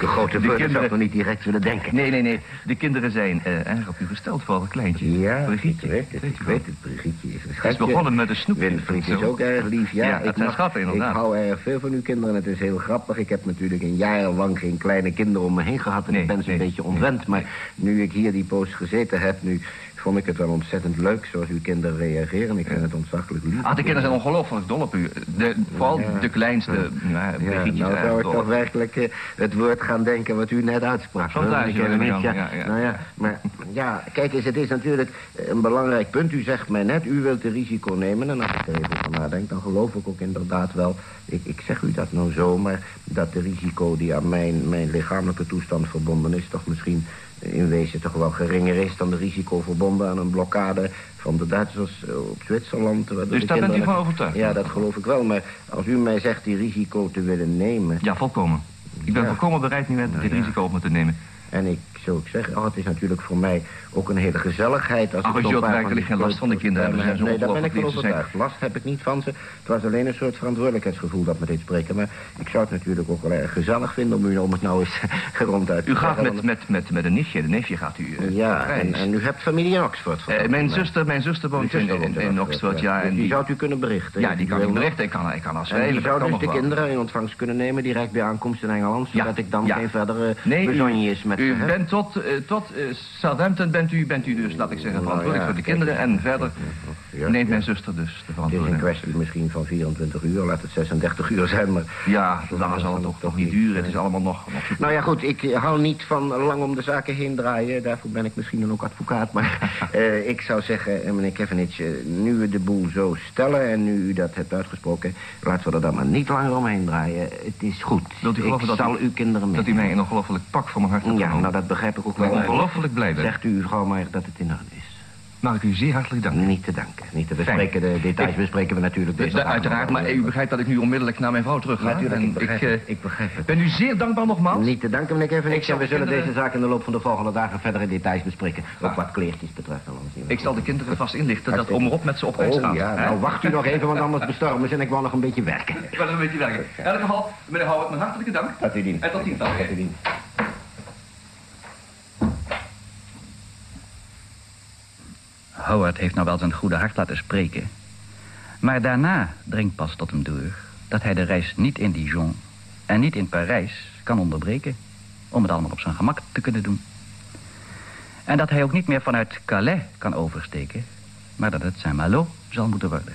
Een grote voordeel zou ik nog niet direct willen denken. Nee, nee, nee. De kinderen zijn eh, erg op u gesteld, vooral het kleintje. Ja, Brigitte. ik weet het. Weet Ik weet het. Brigitte is een Hij is begonnen met een snoepje. Winfried is ook erg lief. Ja, Ja, dat ik, zijn mag- schatten, inderdaad. ik hou erg veel van uw kinderen. Het is heel grappig. Ik heb natuurlijk een jaar lang geen kleine kinderen om me heen gehad. En Nee, ik ben ze een beetje ontwend. Maar nu ik hier die poos gezeten heb, nu vond ik het wel ontzettend leuk zoals uw kinderen reageren. Ik vind het ontzaglijk lief. Ah, de kinderen zijn ongelooflijk dol op u. De, vooral Ja. de kleinste, ja, Ja, Brigitte nou is zou erg ik toch werkelijk eh, het woord gaan denken wat u net uitsprak. Kevin. Jan, ja, ja, ja. Nou ja, maar ja, kijk eens, het is natuurlijk een belangrijk punt. U zegt mij net, u wilt het risico nemen. En als ik er even van nadenk, dan geloof ik ook inderdaad wel... Ik, ik zeg u dat nou zo, maar dat de risico die aan mijn, mijn lichamelijke toestand verbonden is... toch misschien in wezen toch wel geringer is dan de risico verbonden aan een blokkade van de Duitsers eh, op Zwitserland. Dus daar bent u kinderen- van overtuigd? Ja, dat geloof ik wel. Maar als u mij zegt die risico te willen nemen... Ja, volkomen. Ik ben Ja. volkomen bereid nu dit ja. risico op me te nemen. En ik zou ik zeggen, oh, het is natuurlijk voor mij ook een hele gezelligheid. Als Ach, paar van werkelijk geen last van de kinderen hebben. zijn Nee, daar ben ik van overtuigd. Last heb ik niet van ze. Het was alleen een soort verantwoordelijkheidsgevoel dat me deed spreken. Maar ik zou het natuurlijk ook wel erg gezellig vinden om u om het nou eens ronduit te U gaat met, met, met, met een nichtje. De neefje gaat u eh, Ja, en, en u hebt familie in Oxford. Eh, mijn, mij. zuster, mijn zuster woont in, in, in Oxford, ja. En die die, zou u kunnen berichten. ja, als die kan ik berichten. Ik kan, ik kan als En die schrijven. zou dat dus de kinderen in ontvangst kunnen nemen direct bij aankomst in Engeland, zodat ik dan geen verdere Nee, u, bezonjes met u bent tot, eh, tot eh, Southampton bent u, bent u dus, laat ik zeggen, Nou verantwoordelijk ja, voor de kinderen. En verder neemt mijn zuster dus de Het is een kwestie misschien van 24 uur, laat het 36 uur zijn, maar... Ja, langer zal het toch, toch niet duren. Het is allemaal nog... nog Nou ja, goed, ik eh, hou niet van lang om de zaken heen draaien. Daarvoor ben ik misschien dan ook advocaat. Maar ik zou zeggen, meneer Kevinich, eh, nu we de boel zo stellen... en nu u dat hebt uitgesproken, laten we er dan maar niet langer omheen draaien. Het is goed. Wilt u ik dat zal u- uw kinderen mee. Dat u mij een ongelooflijk pak van mijn hart hebt Ja, nou dat begrijp ik ook Ik ben wel. ongelooflijk blij. Zegt u, vrouw maar dat het in orde is. Mag ik u zeer hartelijk danken. Niet te danken. Niet te bespreken. De details Ik- bespreken we natuurlijk deze uiteraard, maar u begrijpt dat ik nu onmiddellijk naar mijn vrouw terug ga. Natuurlijk, ik begrijp eh, het. Ik begrijp het. ben u zeer dankbaar nogmaals. Niet te danken, meneer Kevin. Ik en we de zullen kinderen- deze zaak in de loop van de volgende dagen verder in details bespreken. Ook wat kleertjes betreft. we Ik zal de kinderen vast inlichten dat Hartstikke. Omerop met ze op reis Oh gaat. ja, hè? nou wacht u nog even, want anders bestormen ze en ik wil nog een beetje werken. Ik wil er een beetje werken. In elk geval, meneer Howard, mijn hartelijke dank. Dat u dient. En tot ziens dan. Dat u dient. Howard heeft nou wel zijn goede hart laten spreken. Maar daarna dringt pas tot hem door dat hij de reis niet in Dijon en niet in Parijs kan onderbreken. Om het allemaal op zijn gemak te kunnen doen. En dat hij ook niet meer vanuit Calais kan oversteken, maar dat het Saint-Malo zal moeten worden.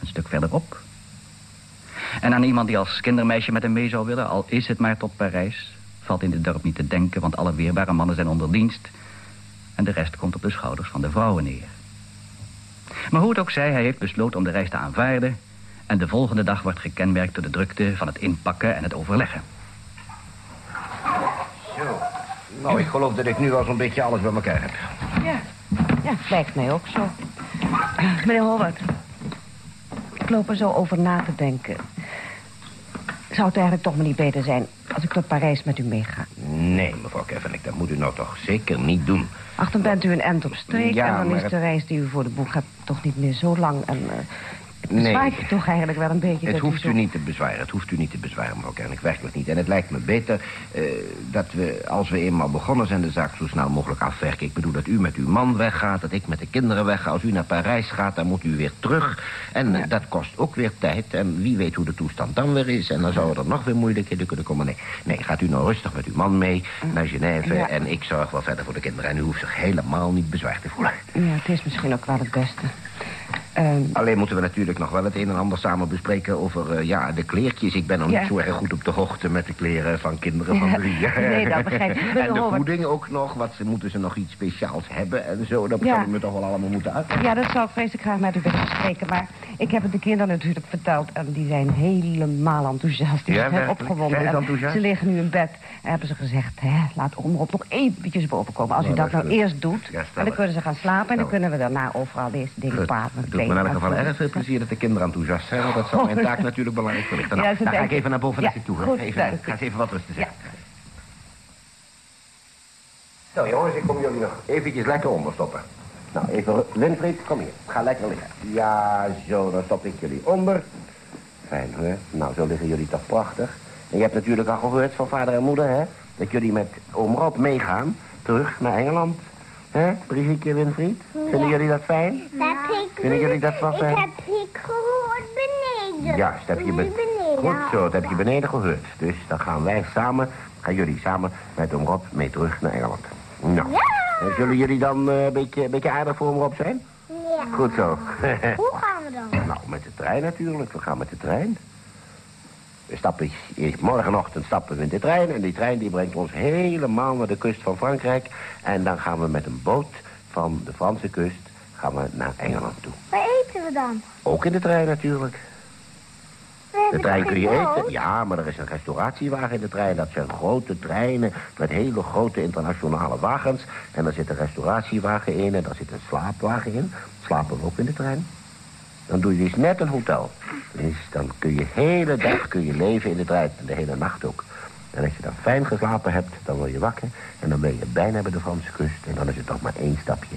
Een stuk verderop. En aan iemand die als kindermeisje met hem mee zou willen, al is het maar tot Parijs, valt in dit dorp niet te denken, want alle weerbare mannen zijn onder dienst. En de rest komt op de schouders van de vrouwen neer. Maar hoe het ook zij, hij heeft besloten om de reis te aanvaarden. En de volgende dag wordt gekenmerkt door de drukte van het inpakken en het overleggen. Zo. Nou, ik geloof dat ik nu al zo'n beetje alles bij elkaar heb. Ja, ja, lijkt mij ook zo. Meneer Howard, ik loop er zo over na te denken. Zou het eigenlijk toch maar niet beter zijn als ik tot Parijs met u meega? Nee, mevrouw Kevin, dat moet u nou toch zeker niet doen. Ach, dan bent u een end op streek Ja, en dan is het- de reis die u voor de boeg hebt toch niet meer zo lang. En eh Nee. bezwaart u toch eigenlijk wel een beetje. Het hoeft zo- u niet te bezwaren. Het hoeft u niet te bezwaren, mevrouw Kernik. Werkelijk niet. En het lijkt me beter eh, dat we, als we eenmaal begonnen zijn... de zaak zo snel mogelijk afwerken. Ik bedoel dat u met uw man weggaat, dat ik met de kinderen wegga. Als u naar Parijs gaat, dan moet u weer terug. En eh, dat kost ook weer tijd. En wie weet hoe de toestand dan weer is. En dan zouden er nog weer moeilijkheden kunnen komen. Nee, nee gaat u nou rustig met uw man mee naar Genève. Ja. En ik zorg wel verder voor de kinderen. En u hoeft zich helemaal niet bezwaard te voelen. Ja, het is misschien ook wel het beste. Ehm, Alleen moeten we natuurlijk nog wel het een en ander samen bespreken over eh, ja, de kleertjes. Ik ben nog Ja. niet zo erg goed op de hoogte met de kleren van kinderen van Ja. drie. Nee, dat begrijp ik. En de Robert. voeding ook nog. Wat ze, moeten ze nog iets speciaals hebben en zo. Dat Ja. u me toch wel allemaal moeten uitleggen. Ja, dat zou ik vreselijk graag met u willen bespreken. Maar ik heb het de kinderen natuurlijk verteld. En die zijn helemaal enthousiast. Die Ja, zijn opgewonden. En enthousiast? Ze liggen nu in bed. En hebben ze gezegd, hè, laat onderop nog eventjes boven komen. Als u dat dat nou goed. eerst doet, en dan kunnen ze gaan slapen. En dan kunnen we daarna overal deze dingen Het doet me in elk geval erg veel plezier dat de kinderen enthousiast zijn. Want dat zal mijn taak natuurlijk belangrijk verlichten. Nou, dan ga ik even naar boven Ja, naar je toe. goed, even, ga eens even wat rusten zetten. Zo jongens, ik kom jullie nog eventjes lekker onderstoppen. Nou, even, Winfried, kom hier. Ga lekker liggen. Ja, zo, dan stop ik jullie onder. Fijn, hè? Nou, zo liggen jullie toch prachtig. En je hebt natuurlijk al gehoord van vader en moeder, hè? Dat jullie met oom Rob meegaan, terug naar Engeland. Hè, Brigitte Winfried? Vinden jullie dat fijn? Dat heb ik... Vinden jullie dat wel fijn? Ik heb ik gehoord beneden. Ja, dat heb je be- beneden. Goed zo, dat heb je beneden gehoord. Dus dan gaan wij samen, gaan jullie samen met oom Rob mee terug naar Engeland. Nou, en zullen jullie dan eh, een beetje, een beetje aardig voor oom Rob zijn? Ja. Goed zo. Hoe gaan we dan? nou, met de trein natuurlijk. We gaan met de trein. Eh, morgenochtend stappen we in de trein. En die trein die brengt ons helemaal naar de kust van Frankrijk. En dan gaan we met een boot van de Franse kust gaan we naar Engeland toe. Waar eten we dan? Ook in de trein natuurlijk. De trein kun je eten. Ja, maar er is een restauratiewagen in de trein. Dat zijn grote treinen met hele grote internationale wagens. En daar zit een restauratiewagen in en daar zit een slaapwagen in. Slapen we ook in de trein. Dan doe je dus net een hotel. Dus dan kun je hele dag kun je leven in de trein. En de hele nacht ook. En als je dan fijn geslapen hebt, dan word je wakker. En dan ben je bijna bij de Franse kust. En dan is het toch maar één stapje.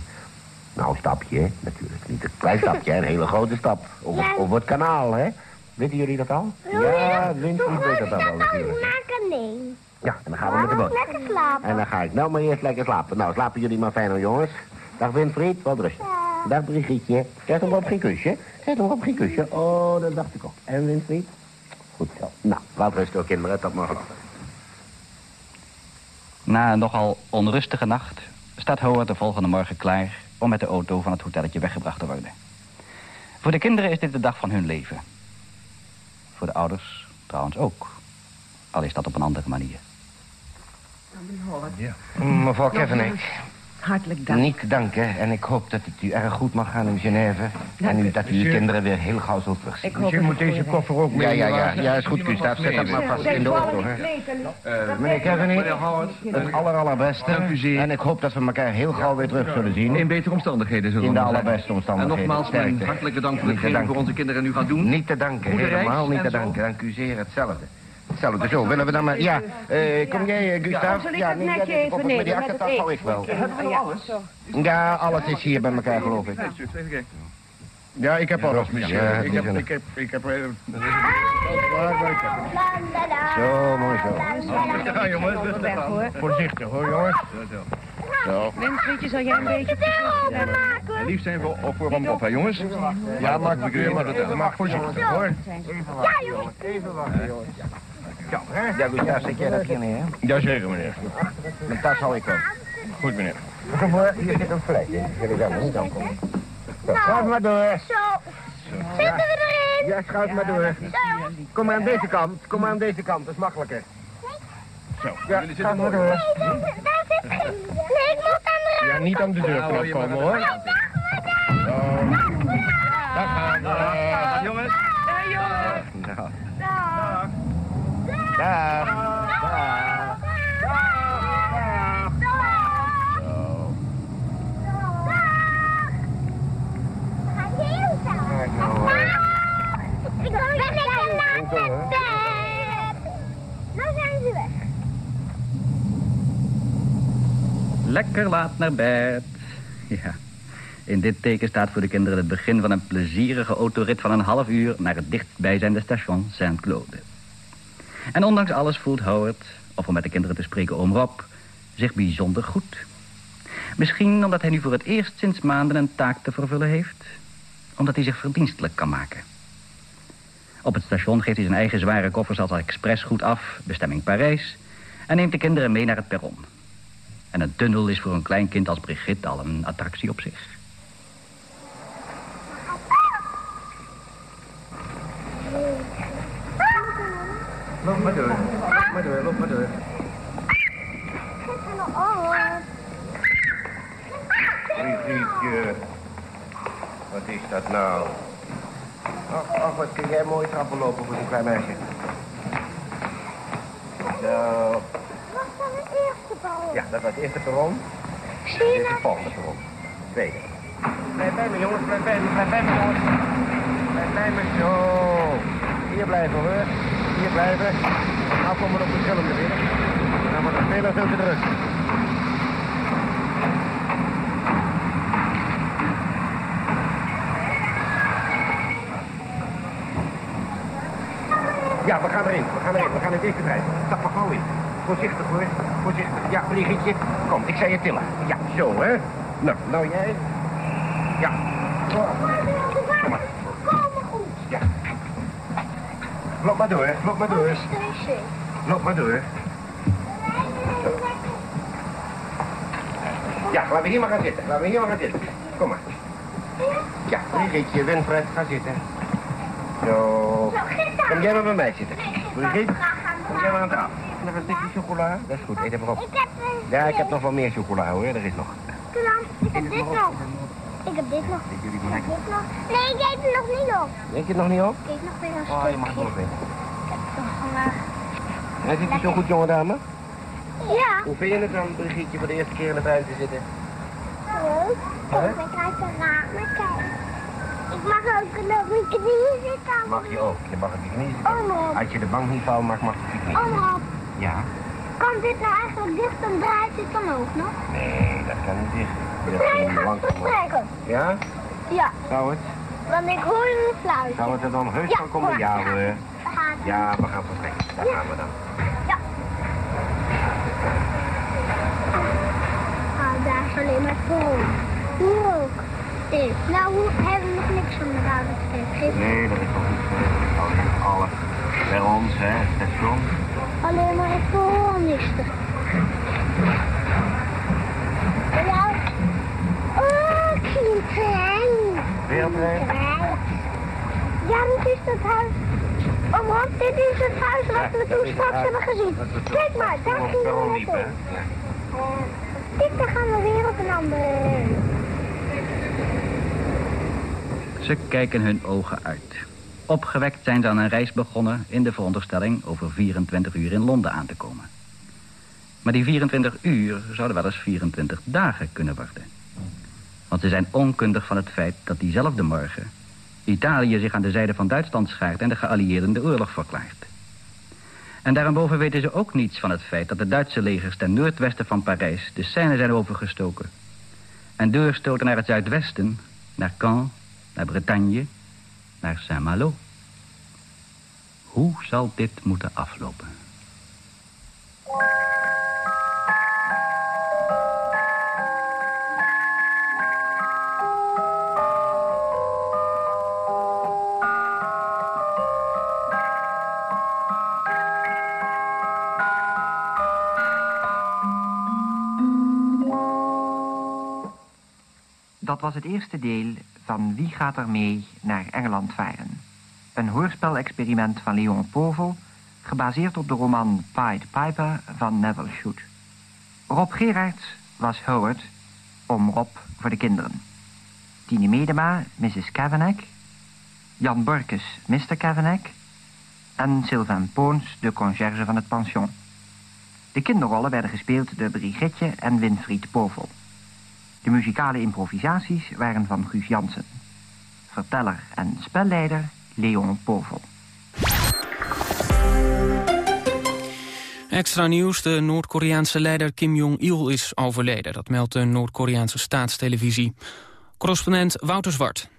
Nou, een stapje, hè? natuurlijk. Niet een klein stapje, een hele grote stap. Over, Ja. over het kanaal, hè? Weten jullie dat al? Ja, Winfried weet dat al wel natuurlijk. Maken nee. Ja, en dan gaan we met de boot. Lekker slapen. En dan ga ik nou maar eerst lekker slapen. Nou, slapen jullie maar fijn, hoor, jongens. Dag Winfried, wat rust. Dag Brigitte. Krijg hem op geen kusje. Krijg hem op geen kusje. Oh, dat dacht ik ook. En Winfried? Goed zo. Nou, wat rust ook, kinderen. Tot morgen. Na een nogal onrustige nacht staat Howard de volgende morgen klaar om met de auto van het hotelletje weggebracht te worden. Voor de kinderen is dit de dag van hun leven. Voor de ouders trouwens ook. Al is dat op een andere manier. Mevrouw Kevenek, Hartelijk dank. niet te danken. En ik hoop dat het u erg goed mag gaan in Genève. En u, dat u uw kinderen weer heel gauw zult terugzien. Ik hoop het voor je. koffer ook Ja, ja, ja. Ja, is goed, Gustav. Zet dat maar vast in de auto, hè. Meneer Kevenek, het aller, allerbeste. Dank u zeer. En ik hoop dat we elkaar heel gauw weer terug zullen zien. In betere omstandigheden zullen In we de maar zeggen. allerbeste omstandigheden. En nogmaals, mijn hartelijke dank voor hetgeen voor onze kinderen nu gaat doen. Niet te danken, helemaal niet te danken. Dank u zeer, hetzelfde. Hetzelfde. Zo, willen we dan maar... Ja, eh, kom jij, eh, Gustav? Zal ik ja, dat nee, netje ja, die even met die nemen met het aktentas hou ik wel. eten? Ja, zo. Ja, alles is hier bij elkaar, geloof ik. Ja, ik heb alles, Ja, het ik, heb, ik heb... Ik heb... eh, Zo, mooi zo. Aan, jongens. Voorzichtig, hoor, jongens. Zo. Winfriedje, zal jij een beetje op? En liefst zijn we ook voor op, hè, jongens? Ja, maak me maar, maar voorzichtig, hoor. Even wachten, jongens. Ja, hè? Ja, Gustav, zet jij dat hier neer, hè? Jazeker, meneer. Mijn tas hou ik wel. Goed, meneer. Kom maar, hier zit een vlekje. Jullie gaan er niet aan komen. Zo, Schuif maar door. Zo. Zitten we erin? Ja, schuif maar door. Kom maar aan deze kant. Kom maar aan deze kant, dat is makkelijker. Zo, Ja, jullie zitten maar door. Nee, daar zit geen... Nee, ik moet aan de Ja, niet aan de deurklap komen, hoor. Zo. Daar gaan we. Dag, jongens. Nou. Dag. Dag. Zo. Nou, hoor. Ik lekker naar bed. Nou zijn ze weg. Lekker laat naar bed. Ja. In dit teken staat voor de kinderen het begin van een plezierige autorit van een half uur naar het dichtstbijzijnde station Saint-Claude. En ondanks alles voelt Howard, of om met de kinderen te spreken oom Rob, zich bijzonder goed. Misschien omdat hij nu voor het eerst sinds maanden een taak te vervullen heeft. Omdat hij zich verdienstelijk kan maken. Op het station geeft hij zijn eigen zware koffers als expres goed af, bestemming Parijs, en neemt de kinderen mee naar het perron. En een tunnel is voor een klein kind als Brigitte al een attractie op zich. Loop maar door. Maar door, loop maar door. Brigitte. Wat is dat nou? Ach, ach, wat kun jij mooi trappen lopen voor zo'n klein meisje. Zo. Wat van de eerste bal? Ja, dat was het eerste perron. Zie Dit je is het dat? volgende perron. Tweede. Blijf bij me, jongens. Blijf bij me, blijf bij me, jongens. Blijf bij me. Zo. Hier blijven, hoor hier blijven. Nou komen we op de verschillende weer. Dan wordt het veel hele veel te druk. Ja, we gaan erin. We gaan erin. We gaan in deze rijden. Stap maar gauw in. Voorzichtig hoor. Voorzichtig. Ja, vliegertje. Kom, ik zei je tillen. Ja, zo hè. Nou, nou jij. Ja. Kom maar. Loop maar door, loop maar door. Loop maar door. Zo. Ja, laten we hier maar gaan zitten. Laten we hier maar gaan zitten. Kom maar. Ja, Brigitte, Winfred, ga zitten. Zo. Kom jij maar bij mij zitten. Brigitte, kom jij maar aan tafel. Nog een stukje chocola? Dat is goed, eet hem op. Ik heb... Ja, ik heb nog wel meer chocola hoor, er is nog. Ik heb dit nog. Ik heb dit nog. Ik heb dit nog. Nee, ik eet het nog niet op. Eet je het nog niet op? Ik eet nog weer een Oh, je mag het nog eten. Ik heb toch honger. En zit je zo goed, jonge dame? Ja. Hoe vind je het dan, Brigitte, voor de eerste keer in de trein te zitten? Leuk. Ik uit de ramen kijken. Ik mag ook op mijn knieën zitten. Mag je ook. Je mag op je knieën zitten. Omroep. Als je de bank niet vouwt, mag, mag je op je knieën. Omroep. Ja? Kan dit nou eigenlijk dicht en draait dit dan ook nog? Nee, dat kan niet dicht. De Dat kan niet lang komen. Ja? Ja, Zou het? want ik hoor een fluit. Zou het er dan heus van komen? Ja hoor. Ja, we gaan vertrekken. Daar gaan we dan. Ah, daar is alleen maar vol. Hoe ook. Dit. Nou, hoe hebben we nog niks van de Ravenstedt? Nee, dat is nog niet uh, alles, alles bij ons, hè, het station. Alleen maar het voorhand is er. Ja. Oh, ik zie een trein. Ja, dit is het huis. Oh, dit is het huis wat we toen straks hebben gezien. Kijk maar, daar gingen we naartoe. Ja. Eh, Kijk, daar gaan we weer op een andere... Ze kijken hun ogen uit. Opgewekt zijn ze aan een reis begonnen in de veronderstelling over 24 uur in Londen aan te komen. Maar die 24 uur zouden wel eens 24 dagen kunnen worden. Want ze zijn onkundig van het feit dat diezelfde morgen Italië zich aan de zijde van Duitsland schaart en de geallieerden de oorlog verklaart. En daarboven weten ze ook niets van het feit dat de Duitse legers ten noordwesten van Parijs de Seine zijn overgestoken. En doorstoten naar het zuidwesten, naar Caen, naar Bretagne, naar Saint-Malo. Hoe zal dit moeten aflopen? Dat was het eerste deel van Wie gaat er mee naar Engeland varen? Een hoorspelexperiment van Leon Povel, gebaseerd op de roman Pied Piper van Neville Shute. Rob Gerards was Howard, om Rob voor de kinderen. Tine Medema, Mrs. Kavanagh. Jan Borkes, Mr. Kavanagh. En Sylvain Poons, de conciërge van het pension. De kinderrollen werden gespeeld door Brigitte en Winfried Povel. De muzikale improvisaties waren van Guus Jansen. Verteller en spelleider Leon Povel. Extra nieuws, de Noord-Koreaanse leider Kim Jong-il is overleden. Dat meldt de Noord-Koreaanse staatstelevisie. Correspondent Wouter Zwart.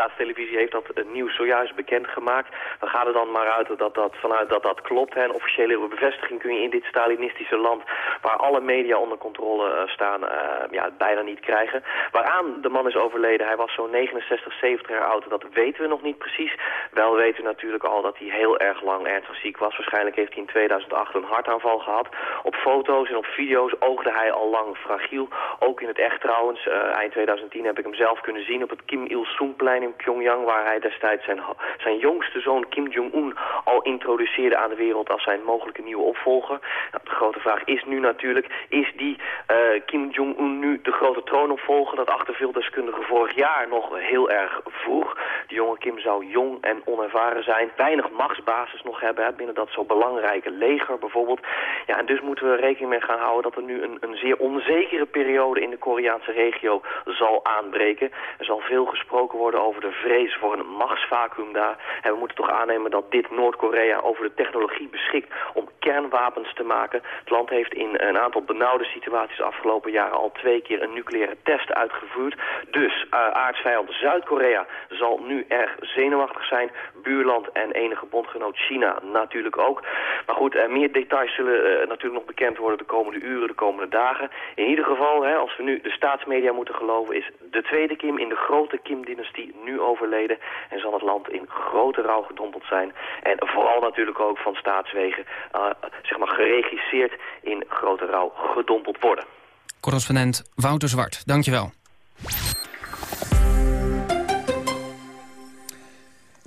Staatstelevisie heeft dat eh, nieuws zojuist bekendgemaakt. We gaan er dan maar uit dat dat, vanuit dat, dat klopt. Een officiële bevestiging kun je in dit Stalinistische land... waar alle media onder controle eh, staan, eh, ja, bijna niet krijgen. Waaraan de man is overleden, hij was zo'n 69, 70 jaar oud. Dat weten we nog niet precies. Wel weten we natuurlijk al dat hij heel erg lang ernstig ziek was. Waarschijnlijk heeft hij in 2008 een hartaanval gehad. Op foto's en op video's oogde hij al lang fragiel. Ook in het echt trouwens. Eind 2010 heb ik hem zelf kunnen zien op het Kim Il-sung-plein in Pyongyang... waar hij destijds zijn, zijn jongste zoon Kim Jong-un al introduceerde aan de wereld... als zijn mogelijke nieuwe opvolger. Nou, de grote vraag is nu natuurlijk, is die eh, Kim Jong-un nu de grote troonopvolger? Dat achter veel deskundigen vorig jaar nog heel erg vroeg. De jonge Kim zou jong en onervaren zijn. Weinig machtsbasis nog hebben binnen dat zo belangrijke leger bijvoorbeeld. Ja, en dus moeten we rekening mee gaan houden dat er nu een, een zeer onzekere periode in de Koreaanse regio zal aanbreken. Er zal veel gesproken worden over de vrees voor een machtsvacuum daar. En we moeten toch aannemen dat dit Noord-Korea over de technologie beschikt om kernwapens te maken. Het land heeft in een aantal benauwde situaties de afgelopen jaren al twee keer een nucleaire test uitgevoerd. Dus uh, aardsvijand Zuid-Korea zal nu erg zenuwachtig zijn. Buurland en enige bondgenoot China natuurlijk ook. Maar goed, uh, meer details zullen uh, natuurlijk nog bekend worden de komende uren, de komende dagen. In ieder geval, hè, als we nu de staatsmedia moeten geloven, is de tweede Kim in de grote Kim-dynastie nu overleden. En zal het land in grote rouw gedompeld zijn. En vooral natuurlijk ook van staatswegen, uh, zeg maar geregisseerd in grote rouw gedompeld worden. Correspondent Wouter Zwart, dankjewel.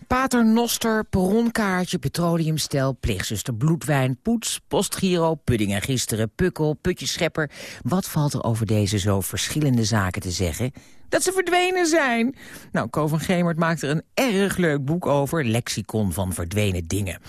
Paternoster, perronkaartje, petroleumstel, pleegzuster bloedwijn, poets, postgiro, pudding en gisteren, pukkel, putjeschepper. Wat valt er over deze zo verschillende zaken te zeggen? Dat ze verdwenen zijn. Nou, Co van Gemert maakt er een erg leuk boek over. Lexicon van verdwenen dingen.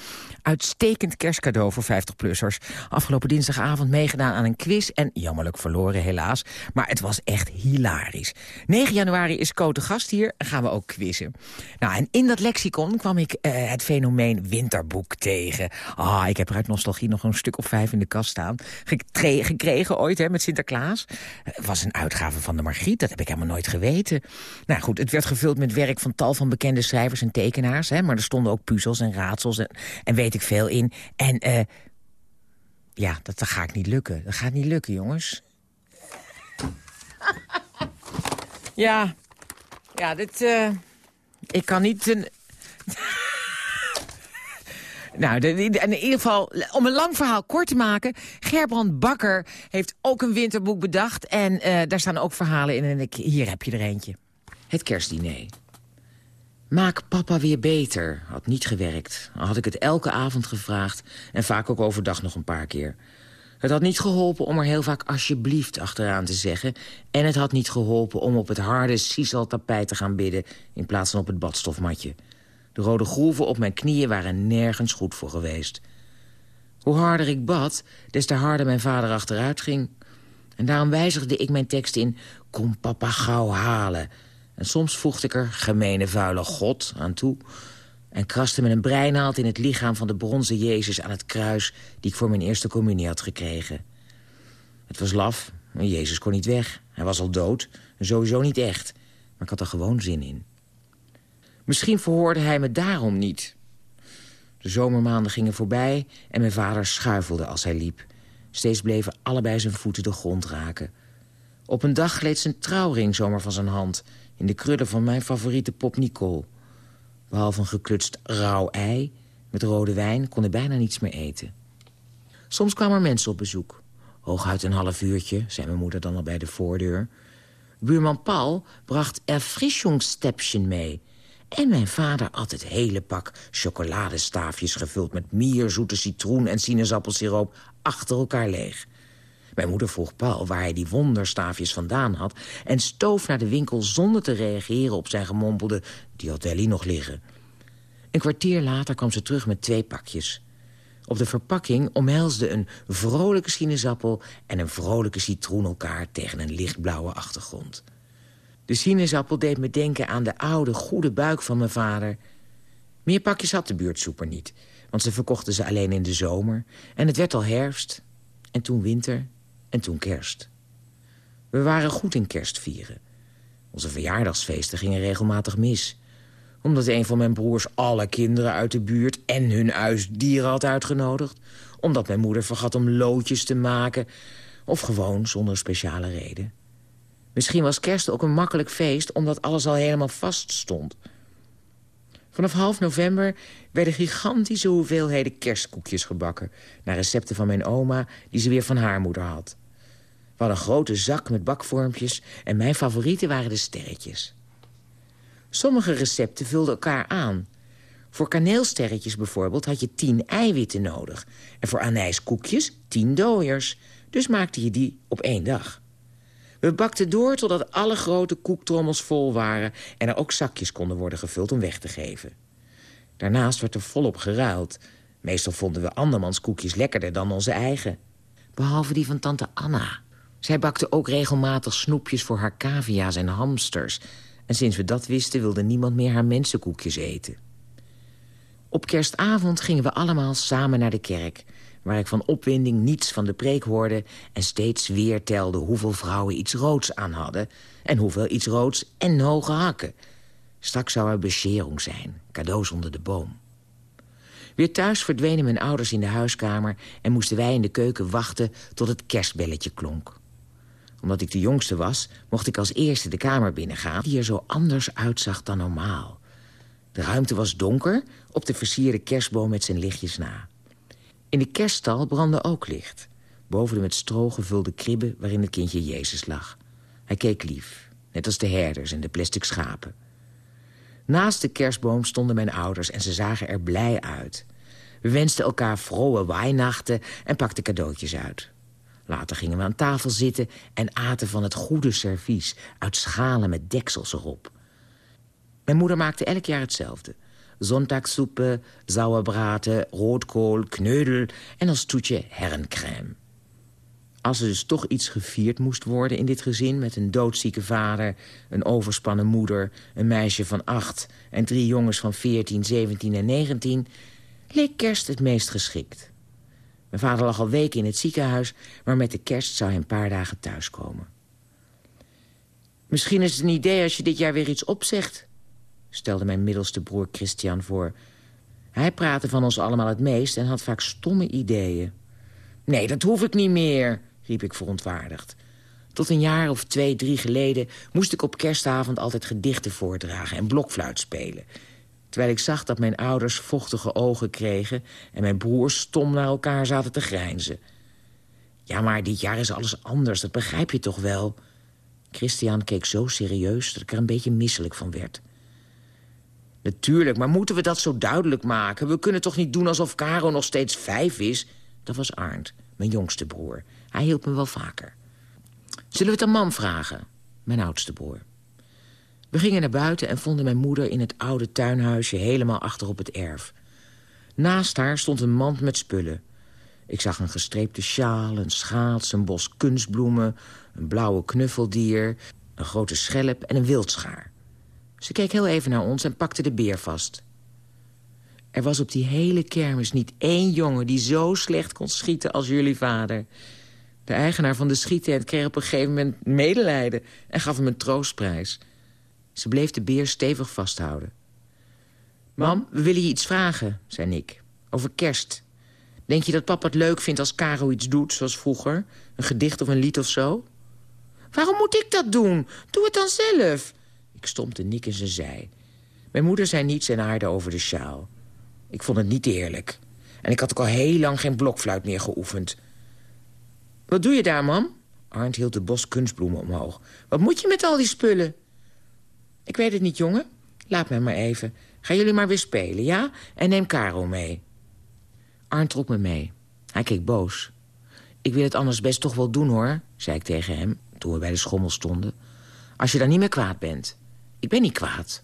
Uitstekend kerstcadeau voor 50-plussers. Afgelopen dinsdagavond meegedaan aan een quiz en jammerlijk verloren helaas. Maar het was echt hilarisch. 9 januari is Co gast hier en gaan we ook quizzen. Nou, en in dat lexicon kwam ik uh, het fenomeen winterboek tegen. Ah, ik heb er uit nostalgie nog een stuk of vijf in de kast staan. Gekregen ooit hè, met Sinterklaas. Het was een uitgave van de Margriet, dat heb ik helemaal nooit geweten. Nou goed, het werd gevuld met werk van tal van bekende schrijvers en tekenaars. Hè, maar er stonden ook puzzels en raadsels en, en weet ik veel in. En uh, ja, dat, dat gaat niet lukken. Dat gaat niet lukken, jongens. ja, ja, dit... Uh, ik kan niet... Een... Nou, in ieder geval, om een lang verhaal kort te maken... Gerbrand Bakker heeft ook een winterboek bedacht... en uh, daar staan ook verhalen in en ik, hier heb je er eentje. Het kerstdiner. Maak papa weer beter had niet gewerkt. Had ik het elke avond gevraagd en vaak ook overdag nog een paar keer. Het had niet geholpen om er heel vaak alsjeblieft achteraan te zeggen... en het had niet geholpen om op het harde sisal-tapijt te gaan bidden... in plaats van op het badstofmatje. De rode groeven op mijn knieën waren nergens goed voor geweest. Hoe harder ik bad, des te harder mijn vader achteruit ging. En daarom wijzigde ik mijn tekst in... Kom papa gauw halen. En soms voegde ik er gemene vuile God aan toe... en kraste met een breinaald in het lichaam van de bronzen Jezus aan het kruis... die ik voor mijn eerste communie had gekregen. Het was laf, maar Jezus kon niet weg. Hij was al dood sowieso niet echt. Maar ik had er gewoon zin in. Misschien verhoorde hij me daarom niet. De zomermaanden gingen voorbij en mijn vader schuifelde als hij liep. Steeds bleven allebei zijn voeten de grond raken. Op een dag gleed zijn trouwring zomaar van zijn hand... in de krullen van mijn favoriete pop Nicole. Behalve een geklutst rauw ei met rode wijn kon hij bijna niets meer eten. Soms kwamen er mensen op bezoek. Hooguit een half uurtje, zei mijn moeder dan al bij de voordeur. Buurman Paul bracht erfrischungsstäbchen mee... En mijn vader at het hele pak chocoladestaafjes gevuld met mier, zoete citroen en sinaasappelsiroop achter elkaar leeg. Mijn moeder vroeg Paul waar hij die wonderstaafjes vandaan had... en stoof naar de winkel zonder te reageren op zijn gemompelde... die had Ellie nog liggen. Een kwartier later kwam ze terug met twee pakjes. Op de verpakking omhelsde een vrolijke sinaasappel... en een vrolijke citroen elkaar tegen een lichtblauwe achtergrond. De sinaasappel deed me denken aan de oude, goede buik van mijn vader. Meer pakjes had de buurtsoeper niet, want ze verkochten ze alleen in de zomer. En het werd al herfst, en toen winter, en toen kerst. We waren goed in kerstvieren. Onze verjaardagsfeesten gingen regelmatig mis. Omdat een van mijn broers alle kinderen uit de buurt en hun huisdieren had uitgenodigd. Omdat mijn moeder vergat om loodjes te maken. Of gewoon zonder speciale reden. Misschien was kerst ook een makkelijk feest, omdat alles al helemaal vast stond. Vanaf half november werden gigantische hoeveelheden kerstkoekjes gebakken... naar recepten van mijn oma, die ze weer van haar moeder had. We hadden een grote zak met bakvormpjes en mijn favorieten waren de sterretjes. Sommige recepten vulden elkaar aan. Voor kaneelsterretjes bijvoorbeeld had je tien eiwitten nodig... en voor anijskoekjes tien dooiers. Dus maakte je die op één dag. We bakten door totdat alle grote koektrommels vol waren... en er ook zakjes konden worden gevuld om weg te geven. Daarnaast werd er volop geruild. Meestal vonden we andermans koekjes lekkerder dan onze eigen. Behalve die van tante Anna. Zij bakte ook regelmatig snoepjes voor haar cavia's en hamsters. En sinds we dat wisten wilde niemand meer haar mensenkoekjes eten. Op kerstavond gingen we allemaal samen naar de kerk... waar ik van opwinding niets van de preek hoorde... en steeds weer telde hoeveel vrouwen iets roods aan hadden... en hoeveel iets roods en hoge hakken. Straks zou er bescherung zijn, cadeaus onder de boom. Weer thuis verdwenen mijn ouders in de huiskamer... en moesten wij in de keuken wachten tot het kerstbelletje klonk. Omdat ik de jongste was, mocht ik als eerste de kamer binnengaan... die er zo anders uitzag dan normaal. De ruimte was donker, op de versierde kerstboom met zijn lichtjes na. In de kerststal brandde ook licht. Boven de met stro gevulde kribben waarin het kindje Jezus lag. Hij keek lief, net als de herders en de plastic schapen. Naast de kerstboom stonden mijn ouders en ze zagen er blij uit. We wensten elkaar vroege weihnachten en pakten cadeautjes uit. Later gingen we aan tafel zitten en aten van het goede servies... uit schalen met deksels erop. Mijn moeder maakte elk jaar hetzelfde. Zondagssoepen, sauerbraten, roodkool, kneudel en als toetje herrencrème. Als er dus toch iets gevierd moest worden in dit gezin... met een doodzieke vader, een overspannen moeder... een meisje van acht en drie jongens van veertien, zeventien en negentien... leek kerst het meest geschikt. Mijn vader lag al weken in het ziekenhuis... maar met de kerst zou hij een paar dagen thuiskomen. Misschien is het een idee als je dit jaar weer iets opzegt... stelde mijn middelste broer Christian voor. Hij praatte van ons allemaal het meest en had vaak stomme ideeën. Nee, dat hoef ik niet meer, riep ik verontwaardigd. Tot een jaar of twee, drie geleden moest ik op kerstavond altijd gedichten voordragen en blokfluit spelen. Terwijl ik zag dat mijn ouders vochtige ogen kregen en mijn broers stom naar elkaar zaten te grijnzen. Ja, maar dit jaar is alles anders, dat begrijp je toch wel? Christian keek zo serieus dat ik er een beetje misselijk van werd. Natuurlijk, maar moeten we dat zo duidelijk maken? We kunnen toch niet doen alsof Caro nog steeds vijf is? Dat was Arndt, mijn jongste broer. Hij hielp me wel vaker. Zullen we het aan mam vragen? Mijn oudste broer. We gingen naar buiten en vonden mijn moeder in het oude tuinhuisje... helemaal achter op het erf. Naast haar stond een mand met spullen. Ik zag een gestreepte sjaal, een schaats, een bos kunstbloemen... een blauwe knuffeldier, een grote schelp en een wildschaar. Ze keek heel even naar ons en pakte de beer vast. Er was op die hele kermis niet één jongen die zo slecht kon schieten als jullie vader. De eigenaar van de schiettent kreeg op een gegeven moment medelijden... en gaf hem een troostprijs. Ze bleef de beer stevig vasthouden. Mam, we willen je iets vragen, zei Nick. Over kerst. Denk je dat papa het leuk vindt als Caro iets doet, zoals vroeger? Een gedicht of een lied of zo? Waarom moet ik dat doen? Doe het dan zelf. Ik Nick in zijn zij. Mijn moeder zei niets en aarde over de sjaal. Ik vond het niet eerlijk. En ik had ook al heel lang geen blokfluit meer geoefend. Wat doe je daar, mam? Arndt hield de bos kunstbloemen omhoog. Wat moet je met al die spullen? Ik weet het niet, jongen. Laat me maar even. Gaan jullie maar weer spelen, ja? En neem Caro mee. Arndt trok me mee. Hij keek boos. Ik wil het anders best toch wel doen, hoor, zei ik tegen hem... toen we bij de schommel stonden. Als je dan niet meer kwaad bent. Ik ben niet kwaad.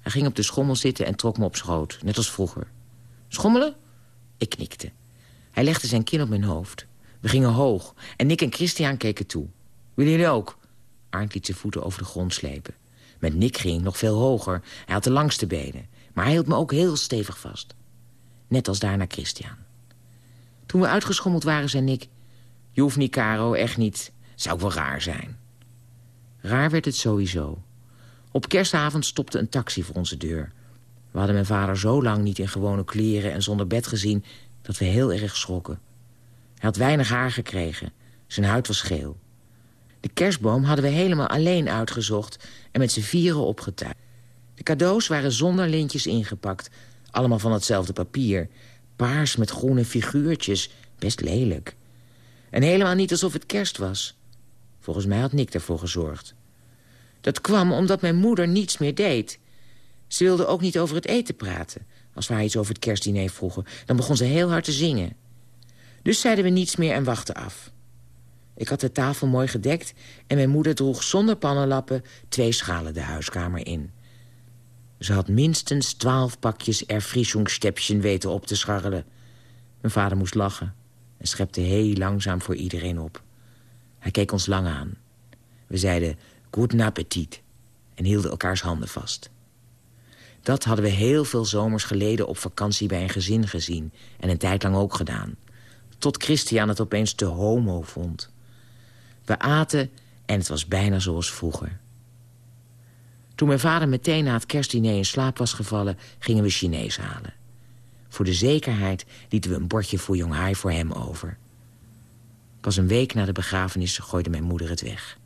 Hij ging op de schommel zitten en trok me op schoot, net als vroeger. Schommelen? Ik knikte. Hij legde zijn kin op mijn hoofd. We gingen hoog en Nick en Christian keken toe. Willen jullie ook? Arndt liet zijn voeten over de grond slepen. Met Nick ging ik nog veel hoger. Hij had de langste benen. Maar hij hield me ook heel stevig vast. Net als daarna Christian. Toen we uitgeschommeld waren, zei Nick... Je hoeft niet, Caro, echt niet. Zou wel raar zijn. Raar werd het sowieso. Op kerstavond stopte een taxi voor onze deur. We hadden mijn vader zo lang niet in gewone kleren en zonder bed gezien... dat we heel erg schrokken. Hij had weinig haar gekregen. Zijn huid was geel. De kerstboom hadden we helemaal alleen uitgezocht... en met z'n vieren opgetuigd. De cadeaus waren zonder lintjes ingepakt. Allemaal van hetzelfde papier. Paars met groene figuurtjes. Best lelijk. En helemaal niet alsof het kerst was. Volgens mij had Nick ervoor gezorgd. Dat kwam omdat mijn moeder niets meer deed. Ze wilde ook niet over het eten praten. Als we haar iets over het kerstdiner vroegen, dan begon ze heel hard te zingen. Dus zeiden we niets meer en wachten af. Ik had de tafel mooi gedekt en mijn moeder droeg zonder pannenlappen twee schalen de huiskamer in. Ze had minstens twaalf pakjes Erfrischungsstäbchen weten op te scharrelen. Mijn vader moest lachen en schepte heel langzaam voor iedereen op. Hij keek ons lang aan. We zeiden Guten Appetit. en hielden elkaars handen vast. Dat hadden we heel veel zomers geleden op vakantie bij een gezin gezien... en een tijd lang ook gedaan. Tot Christian het opeens te homo vond. We aten en het was bijna zoals vroeger. Toen mijn vader meteen na het kerstdiner in slaap was gevallen... gingen we Chinees halen. Voor de zekerheid lieten we een bordje voor Jong Hai voor hem over. Pas een week na de begrafenis gooide mijn moeder het weg.